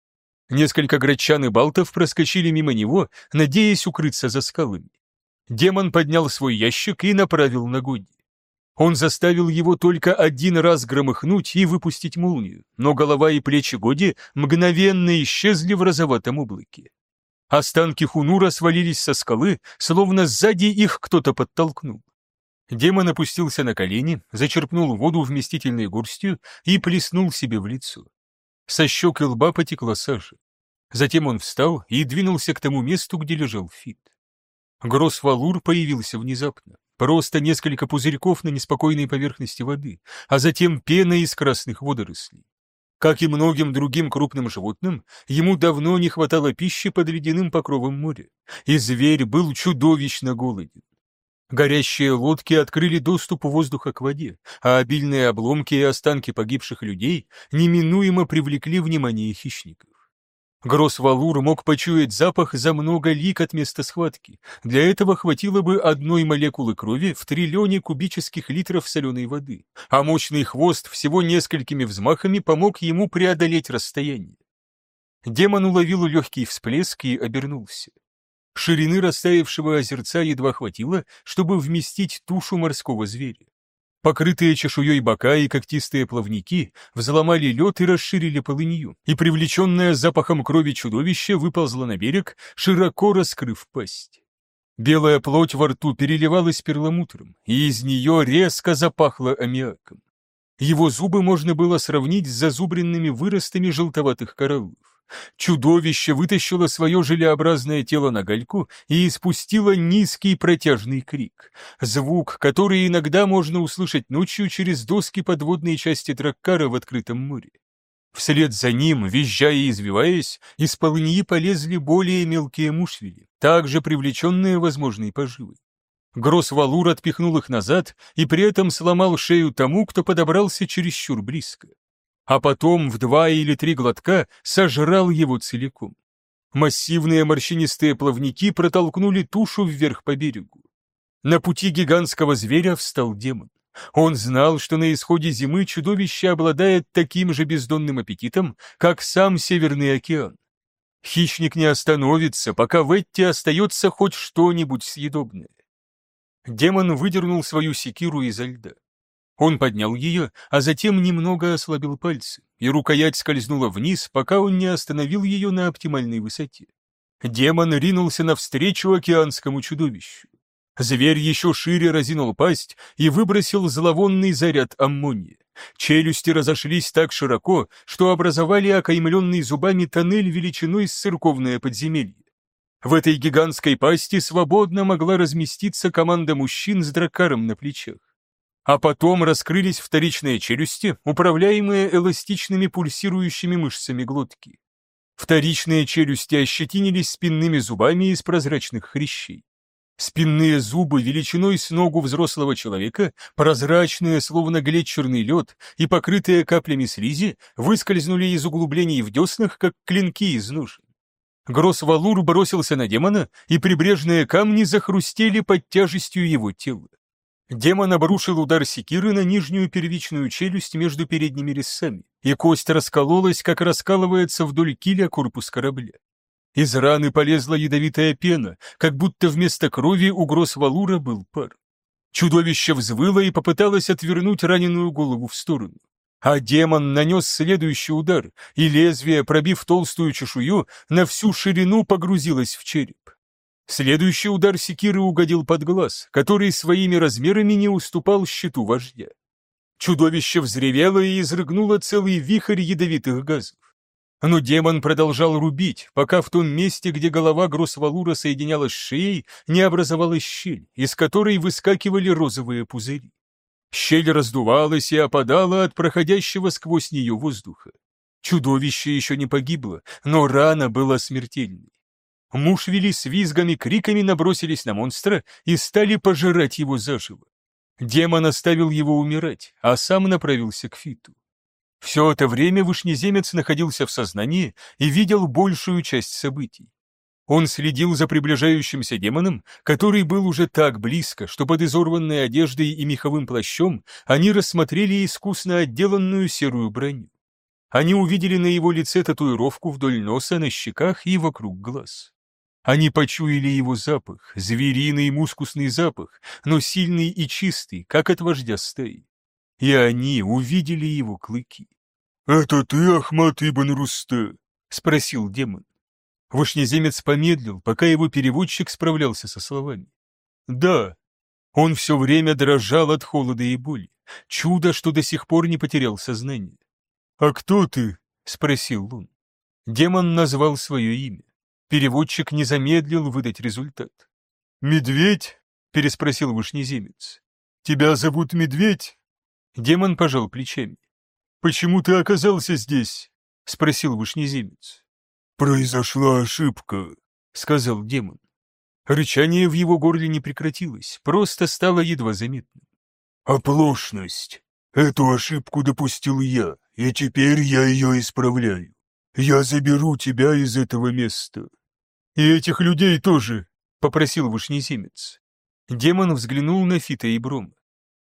Несколько грачан и балтов проскочили мимо него, надеясь укрыться за скалами. Демон поднял свой ящик и направил на Годи. Он заставил его только один раз громыхнуть и выпустить молнию, но голова и плечи Годи мгновенно исчезли в розоватом облаке. Останки Хунура свалились со скалы, словно сзади их кто-то подтолкнул. Демон опустился на колени, зачерпнул воду вместительной горстью и плеснул себе в лицо. Со щек и лба потекла сажа. Затем он встал и двинулся к тому месту, где лежал Фит. Гросс-Валур появился внезапно. Просто несколько пузырьков на неспокойной поверхности воды, а затем пена из красных водорослей. Как и многим другим крупным животным, ему давно не хватало пищи под ледяным покровом моря, и зверь был чудовищно голоден. Горящие лодки открыли доступ воздуха к воде, а обильные обломки и останки погибших людей неминуемо привлекли внимание хищников. Гросс-Валур мог почуять запах за много лик от места схватки. Для этого хватило бы одной молекулы крови в триллионе кубических литров соленой воды, а мощный хвост всего несколькими взмахами помог ему преодолеть расстояние. Демон уловил легкий всплеск и обернулся. Ширины растаявшего озерца едва хватило, чтобы вместить тушу морского зверя. Покрытые чешуей бока и когтистые плавники взломали лед и расширили полынью, и привлеченное запахом крови чудовище выползло на берег, широко раскрыв пасть. Белая плоть во рту переливалась перламутром, и из нее резко запахло аммиаком. Его зубы можно было сравнить с зазубренными выростами желтоватых кораллов. Чудовище вытащило свое желеобразное тело на гальку и испустило низкий протяжный крик. Звук, который иногда можно услышать ночью через доски подводной части Драккара в открытом море. Вслед за ним, визжая и извиваясь, из полыньи полезли более мелкие мушвели, также привлеченные возможной поживой. Гросс-Валур отпихнул их назад и при этом сломал шею тому, кто подобрался чересчур близко а потом в два или три глотка сожрал его целиком. Массивные морщинистые плавники протолкнули тушу вверх по берегу. На пути гигантского зверя встал демон. Он знал, что на исходе зимы чудовище обладает таким же бездонным аппетитом, как сам Северный океан. Хищник не остановится, пока в Этте остается хоть что-нибудь съедобное. Демон выдернул свою секиру изо льда. Он поднял ее, а затем немного ослабил пальцы, и рукоять скользнула вниз, пока он не остановил ее на оптимальной высоте. Демон ринулся навстречу океанскому чудовищу. Зверь еще шире разинул пасть и выбросил зловонный заряд аммония. Челюсти разошлись так широко, что образовали окаймленный зубами тоннель величиной с церковное подземелье. В этой гигантской пасти свободно могла разместиться команда мужчин с дракаром на плечах а потом раскрылись вторичные челюсти, управляемые эластичными пульсирующими мышцами глотки. Вторичные челюсти ощетинились спинными зубами из прозрачных хрящей. Спинные зубы величиной с ногу взрослого человека, прозрачные, словно глетчерный лед, и покрытые каплями слизи, выскользнули из углублений в деснах, как клинки из ножен. Гросс-Валур бросился на демона, и прибрежные камни захрустели под тяжестью его тела. Демон обрушил удар секиры на нижнюю первичную челюсть между передними резцами, и кость раскололась, как раскалывается вдоль киля корпус корабля. Из раны полезла ядовитая пена, как будто вместо крови угроз Валура был пар. Чудовище взвыло и попыталось отвернуть раненую голову в сторону. А демон нанес следующий удар, и лезвие, пробив толстую чешую, на всю ширину погрузилось в череп. Следующий удар секиры угодил под глаз, который своими размерами не уступал щиту вождя. Чудовище взревело и изрыгнуло целый вихрь ядовитых газов. Но демон продолжал рубить, пока в том месте, где голова Гросвалура соединялась с шеей, не образовалась щель, из которой выскакивали розовые пузыри. Щель раздувалась и опадала от проходящего сквозь нее воздуха. Чудовище еще не погибло, но рана была смертельной. Мушвели с визгами, криками набросились на монстра и стали пожирать его заживо. Демон оставил его умирать, а сам направился к Фиту. Все это время вышнеземец находился в сознании и видел большую часть событий. Он следил за приближающимся демоном, который был уже так близко, что под изорванной одеждой и меховым плащом они рассмотрели искусно отделанную серую броню. Они увидели на его лице татуировку вдоль носа, на щеках и вокруг глаз. Они почуяли его запах, звериный мускусный запах, но сильный и чистый, как от вождя стаи. И они увидели его клыки. «Это ты, Ахмат Ибн Русте?» — спросил демон. Вышнеземец помедлил, пока его переводчик справлялся со словами. «Да». Он все время дрожал от холода и боли. Чудо, что до сих пор не потерял сознание. «А кто ты?» — спросил он. Демон назвал свое имя. Переводчик не замедлил выдать результат. «Медведь?» — переспросил вышнеземец. «Тебя зовут Медведь?» Демон пожал плечами. «Почему ты оказался здесь?» — спросил вышнеземец. «Произошла ошибка», — сказал демон. Рычание в его горле не прекратилось, просто стало едва заметным. «Оплошность. Эту ошибку допустил я, и теперь я ее исправляю. Я заберу тебя из этого места». «И этих людей тоже», — попросил вышнеземец. Демон взглянул на Фита и Брома.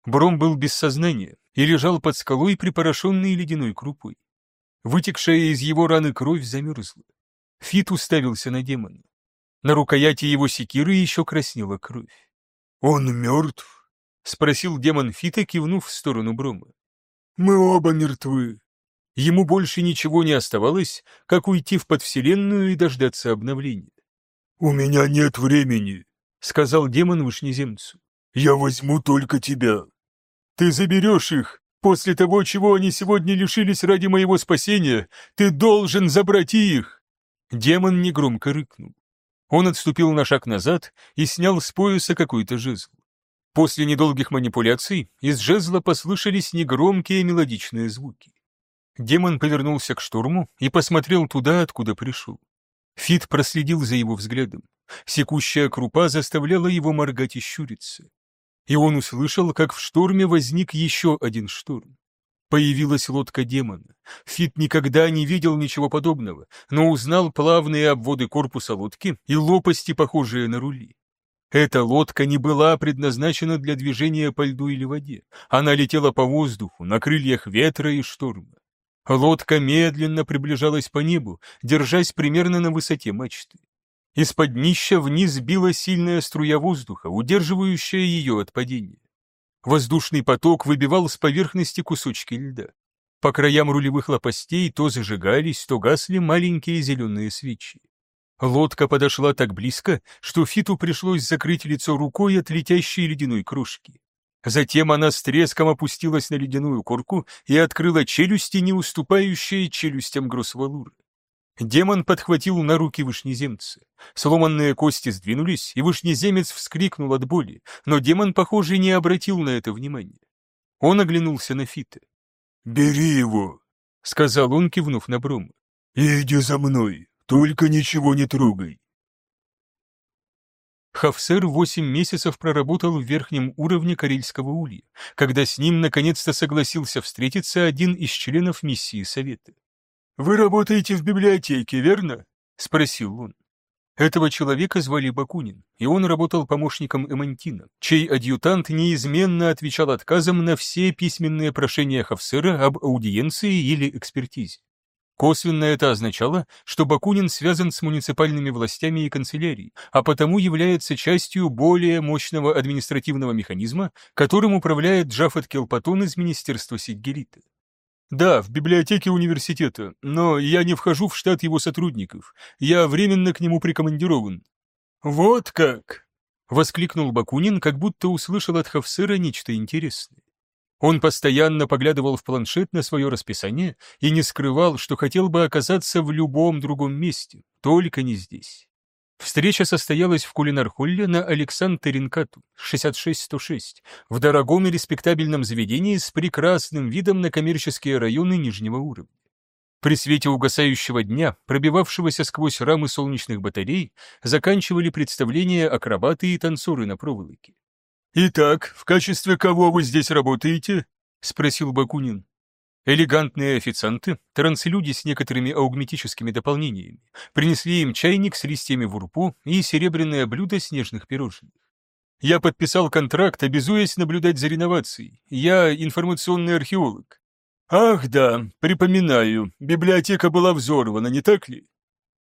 Бром был без сознания и лежал под скалой, припорошенный ледяной крупой. Вытекшая из его раны кровь замерзла. Фит уставился на демона. На рукояти его секиры еще краснела кровь. «Он мертв?» — спросил демон Фита, кивнув в сторону Брома. «Мы оба мертвы». Ему больше ничего не оставалось, как уйти в подвселенную и дождаться обновления. «У меня нет времени», — сказал демон вышнеземцу. «Я возьму только тебя». «Ты заберешь их. После того, чего они сегодня лишились ради моего спасения, ты должен забрать их!» Демон негромко рыкнул. Он отступил на шаг назад и снял с пояса какой-то жезл. После недолгих манипуляций из жезла послышались негромкие мелодичные звуки. Демон повернулся к штурму и посмотрел туда, откуда пришел. Фит проследил за его взглядом. Секущая крупа заставляла его моргать и щуриться. И он услышал, как в шторме возник еще один шторм. Появилась лодка демона. Фит никогда не видел ничего подобного, но узнал плавные обводы корпуса лодки и лопасти, похожие на рули. Эта лодка не была предназначена для движения по льду или воде. Она летела по воздуху, на крыльях ветра и шторма. Лодка медленно приближалась по небу, держась примерно на высоте мачты. Из-под днища вниз била сильная струя воздуха, удерживающая ее от падения. Воздушный поток выбивал с поверхности кусочки льда. По краям рулевых лопастей то зажигались, то гасли маленькие зеленые свечи. Лодка подошла так близко, что Фиту пришлось закрыть лицо рукой от летящей ледяной крошки. Затем она с треском опустилась на ледяную корку и открыла челюсти, не уступающие челюстям Гросвалура. Демон подхватил на руки вышнеземца. Сломанные кости сдвинулись, и вышнеземец вскрикнул от боли, но демон, похоже, не обратил на это внимания. Он оглянулся на Фита. «Бери его», — сказал он, кивнув на Брома. «И за мной, только ничего не трогай». Хафсер восемь месяцев проработал в верхнем уровне Карельского улья, когда с ним наконец-то согласился встретиться один из членов миссии Совета. «Вы работаете в библиотеке, верно?» — спросил он. Этого человека звали Бакунин, и он работал помощником Эмантина, чей адъютант неизменно отвечал отказом на все письменные прошения Хавсера об аудиенции или экспертизе. Косвенно это означало, что Бакунин связан с муниципальными властями и канцелярией, а потому является частью более мощного административного механизма, которым управляет Джафет Келпатон из Министерства Сиггерита. Да, в библиотеке университета, но я не вхожу в штат его сотрудников. Я временно к нему прикомандирован. Вот как! Воскликнул Бакунин, как будто услышал от Хавсыра нечто интересное. Он постоянно поглядывал в планшет на свое расписание и не скрывал, что хотел бы оказаться в любом другом месте, только не здесь. Встреча состоялась в кулинар-холле на Александр Теренкату, 66-106, в дорогом и респектабельном заведении с прекрасным видом на коммерческие районы нижнего уровня. При свете угасающего дня, пробивавшегося сквозь рамы солнечных батарей, заканчивали представления акробаты и танцоры на проволоке. «Итак, в качестве кого вы здесь работаете?» — спросил Бакунин. Элегантные официанты, транслюди с некоторыми аугметическими дополнениями, принесли им чайник с листьями вурпу и серебряное блюдо снежных пирожных. Я подписал контракт, обязуясь наблюдать за реновацией. Я информационный археолог. Ах да, припоминаю, библиотека была взорвана, не так ли?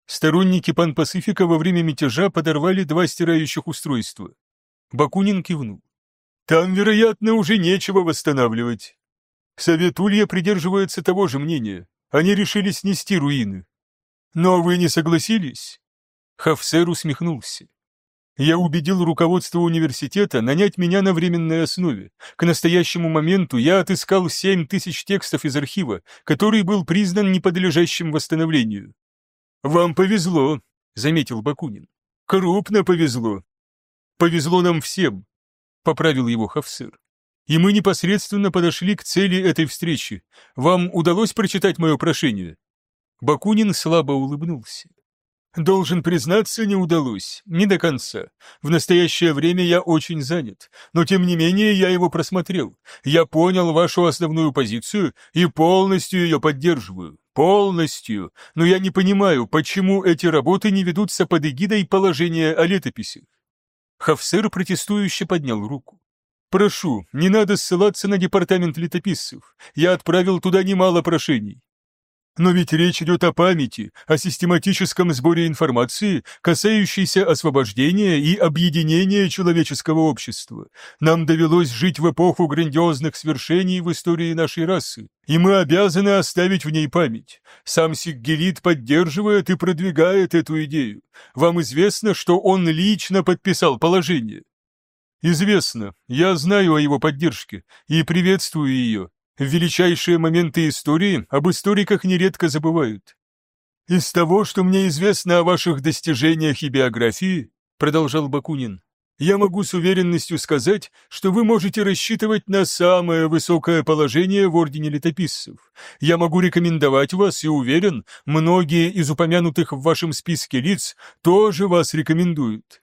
Сторонники Пан-Пасифика во время мятежа подорвали два стирающих устройства. Бакунин кивнул. Там, вероятно, уже нечего восстанавливать. Совет Улья придерживается того же мнения. Они решили снести руины. Но вы не согласились? Хафсер усмехнулся. Я убедил руководство университета нанять меня на временной основе. К настоящему моменту я отыскал семь тысяч текстов из архива, который был признан неподлежащим восстановлению. «Вам повезло», — заметил Бакунин. «Крупно повезло. Повезло нам всем поправил его Хафсыр. И мы непосредственно подошли к цели этой встречи. Вам удалось прочитать мое прошение? Бакунин слабо улыбнулся. Должен признаться, не удалось, не до конца. В настоящее время я очень занят, но тем не менее я его просмотрел. Я понял вашу основную позицию и полностью ее поддерживаю. Полностью. Но я не понимаю, почему эти работы не ведутся под эгидой положения о летописях. Хафсер протестующе поднял руку. «Прошу, не надо ссылаться на департамент летописцев. Я отправил туда немало прошений. Но ведь речь идет о памяти, о систематическом сборе информации, касающейся освобождения и объединения человеческого общества. Нам довелось жить в эпоху грандиозных свершений в истории нашей расы, и мы обязаны оставить в ней память. Сам Сиггелит поддерживает и продвигает эту идею. Вам известно, что он лично подписал положение? Известно, я знаю о его поддержке и приветствую ее. Величайшие моменты истории об историках нередко забывают. «Из того, что мне известно о ваших достижениях и биографии», продолжал Бакунин, я могу с уверенностью сказать, что вы можете рассчитывать на самое высокое положение в Ордене Летописцев. Я могу рекомендовать вас и уверен, многие из упомянутых в вашем списке лиц тоже вас рекомендуют.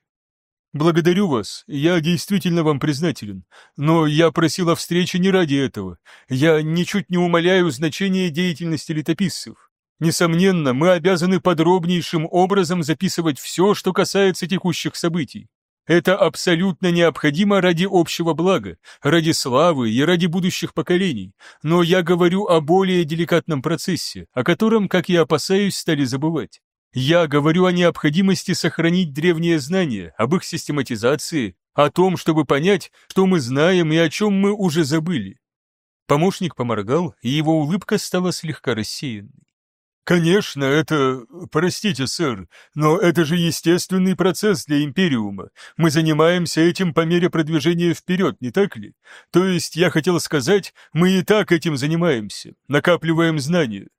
«Благодарю вас, я действительно вам признателен, но я просил о встрече не ради этого. Я ничуть не умаляю значение деятельности летописцев. Несомненно, мы обязаны подробнейшим образом записывать все, что касается текущих событий. Это абсолютно необходимо ради общего блага, ради славы и ради будущих поколений, но я говорю о более деликатном процессе, о котором, как я опасаюсь, стали забывать. Я говорю о необходимости сохранить древние знания, об их систематизации, о том, чтобы понять, что мы знаем и о чем мы уже забыли. Помощник поморгал, и его улыбка стала слегка рассеянной. «Конечно, это... Простите, сэр, но это же естественный процесс для Империума. Мы занимаемся этим по мере продвижения вперед, не так ли? То есть, я хотел сказать, мы и так этим занимаемся, накапливаем знания.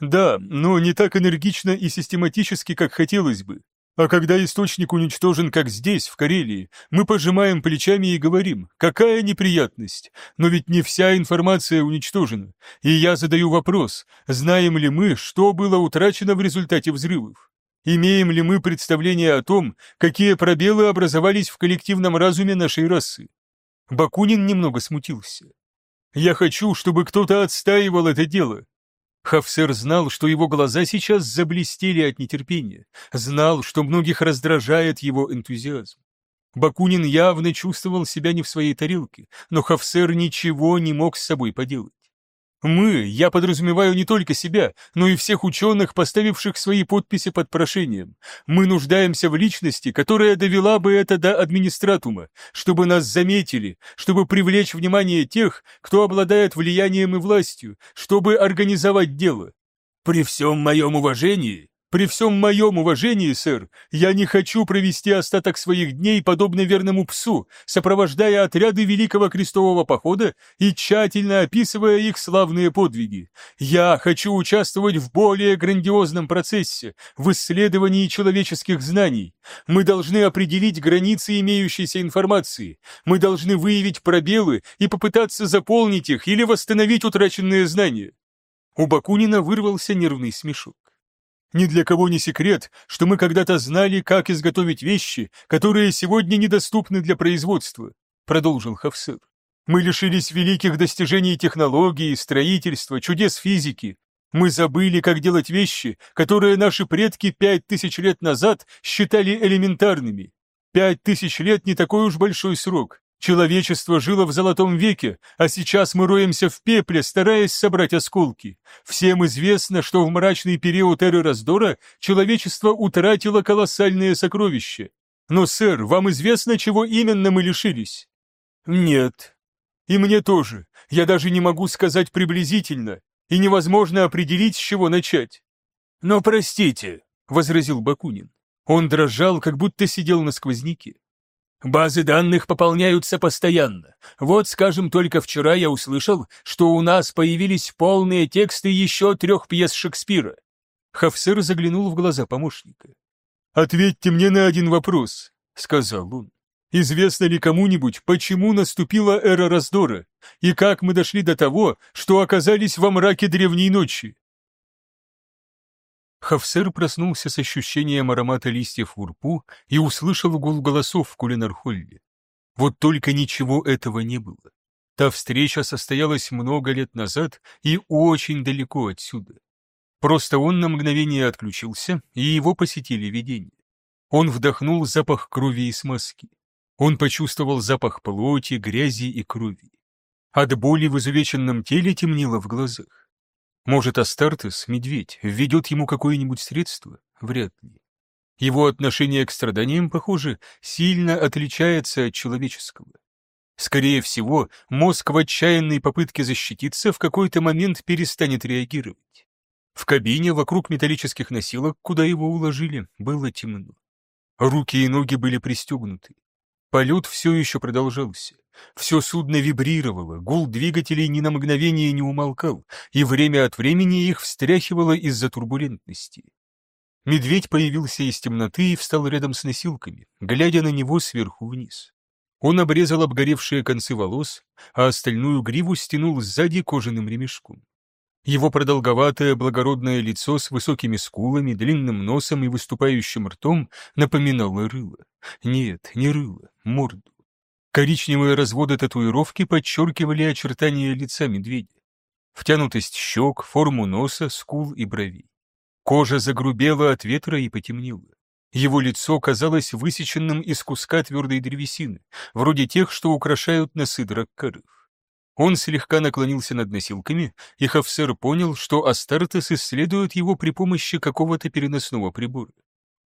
Да, но не так энергично и систематически, как хотелось бы. А когда источник уничтожен, как здесь, в Карелии, мы пожимаем плечами и говорим, какая неприятность, но ведь не вся информация уничтожена. И я задаю вопрос, знаем ли мы, что было утрачено в результате взрывов? Имеем ли мы представление о том, какие пробелы образовались в коллективном разуме нашей расы? Бакунин немного смутился. Я хочу, чтобы кто-то отстаивал это дело, Хафсер знал, что его глаза сейчас заблестели от нетерпения, знал, что многих раздражает его энтузиазм. Бакунин явно чувствовал себя не в своей тарелке, но Хафсер ничего не мог с собой поделать. Мы, я подразумеваю не только себя, но и всех ученых, поставивших свои подписи под прошением. Мы нуждаемся в личности, которая довела бы это до администратума, чтобы нас заметили, чтобы привлечь внимание тех, кто обладает влиянием и властью, чтобы организовать дело. При всем моем уважении, при всем моем уважении, сэр, я не хочу провести остаток своих дней подобно верному псу, сопровождая отряды Великого Крестового Похода и тщательно описывая их славные подвиги. Я хочу участвовать в более грандиозном процессе, в исследовании человеческих знаний. Мы должны определить границы имеющейся информации. Мы должны выявить пробелы и попытаться заполнить их или восстановить утраченные знания. У Бакунина вырвался нервный смешок. Ни для кого не секрет, что мы когда-то знали, как изготовить вещи, которые сегодня недоступны для производства, продолжил Хафсыр. Мы лишились великих достижений технологии, строительства, чудес физики. Мы забыли, как делать вещи, которые наши предки пять тысяч лет назад считали элементарными. Пять тысяч лет не такой уж большой срок. Человечество жило в золотом веке, а сейчас мы роемся в пепле, стараясь собрать осколки. Всем известно, что в мрачный период эры раздора человечество утратило колоссальные сокровища. Но, сэр, вам известно, чего именно мы лишились? Нет. И мне тоже. Я даже не могу сказать приблизительно, и невозможно определить, с чего начать. Но простите, — возразил Бакунин. Он дрожал, как будто сидел на сквозняке. Базы данных пополняются постоянно. Вот, скажем, только вчера я услышал, что у нас появились полные тексты еще трех пьес Шекспира. Хафсер заглянул в глаза помощника. «Ответьте мне на один вопрос», — сказал он. «Известно ли кому-нибудь, почему наступила эра раздора, и как мы дошли до того, что оказались во мраке древней ночи?» Хафсер проснулся с ощущением аромата листьев урпу и услышал гул голосов в кулинархолле. Вот только ничего этого не было. Та встреча состоялась много лет назад и очень далеко отсюда. Просто он на мгновение отключился, и его посетили видения. Он вдохнул запах крови и смазки. Он почувствовал запах плоти, грязи и крови. От боли в изувеченном теле темнело в глазах. Может, Астартес, медведь, введет ему какое-нибудь средство? Вряд ли. Его отношение к страданиям, похоже, сильно отличается от человеческого. Скорее всего, мозг в отчаянной попытке защититься в какой-то момент перестанет реагировать. В кабине вокруг металлических носилок, куда его уложили, было темно. Руки и ноги были пристегнуты. Полет все еще продолжался. Все судно вибрировало, гул двигателей ни на мгновение не умолкал, и время от времени их встряхивало из-за турбулентности. Медведь появился из темноты и встал рядом с носилками, глядя на него сверху вниз. Он обрезал обгоревшие концы волос, а остальную гриву стянул сзади кожаным ремешком. Его продолговатое благородное лицо с высокими скулами, длинным носом и выступающим ртом напоминало рыло. Нет, не рыло, морду. Коричневые разводы татуировки подчеркивали очертания лица медведя. Втянутость щек, форму носа, скул и бровей. Кожа загрубела от ветра и потемнела. Его лицо казалось высеченным из куска твердой древесины, вроде тех, что украшают носы драккаров. Он слегка наклонился над носилками, и Хафсер понял, что Астартес исследует его при помощи какого-то переносного прибора.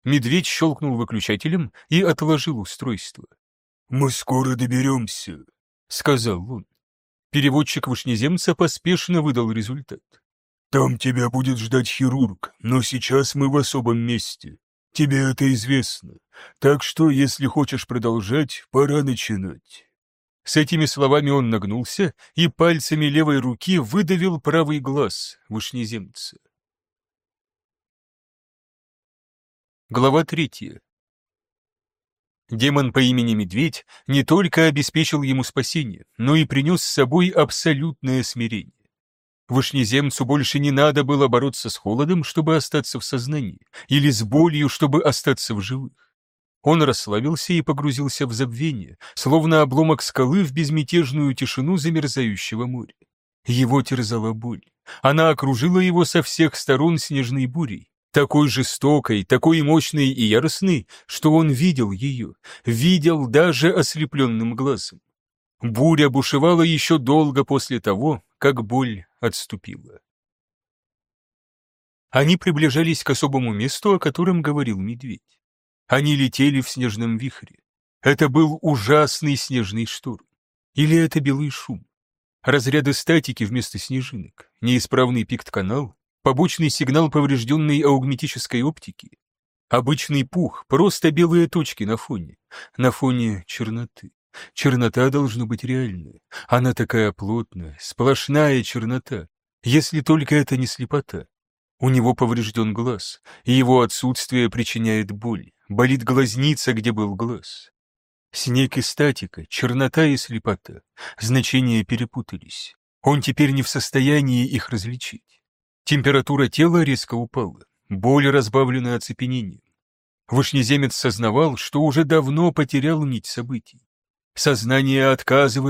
Медведь щелкнул выключателем и отложил устройство. «Мы скоро доберемся», — сказал он. Переводчик вышнеземца поспешно выдал результат. «Там тебя будет ждать хирург, но сейчас мы в особом месте. Тебе это известно. Так что, если хочешь продолжать, пора начинать». С этими словами он нагнулся и пальцами левой руки выдавил правый глаз вышнеземца. Глава третья. Демон по имени Медведь не только обеспечил ему спасение, но и принес с собой абсолютное смирение. Вышнеземцу больше не надо было бороться с холодом, чтобы остаться в сознании, или с болью, чтобы остаться в живых. Он расслабился и погрузился в забвение, словно обломок скалы в безмятежную тишину замерзающего моря. Его терзала боль. Она окружила его со всех сторон снежной бурей, такой жестокой, такой мощной и яростной, что он видел ее, видел даже ослепленным глазом. Буря бушевала еще долго после того, как боль отступила. Они приближались к особому месту, о котором говорил медведь. Они летели в снежном вихре. Это был ужасный снежный шторм. Или это белый шум. Разряды статики вместо снежинок, неисправный пикт-канал, побочный сигнал поврежденной аугметической оптики. Обычный пух, просто белые точки на фоне, на фоне черноты. Чернота должна быть реальная. Она такая плотная, сплошная чернота, если только это не слепота. У него поврежден глаз, и его отсутствие причиняет боль. Болит глазница, где был глаз. Снег и статика, чернота и слепота. Значения перепутались. Он теперь не в состоянии их различить. Температура тела резко упала, боль разбавлена оцепенением. Вышнеземец сознавал, что уже давно потерял нить событий. Сознание отказывает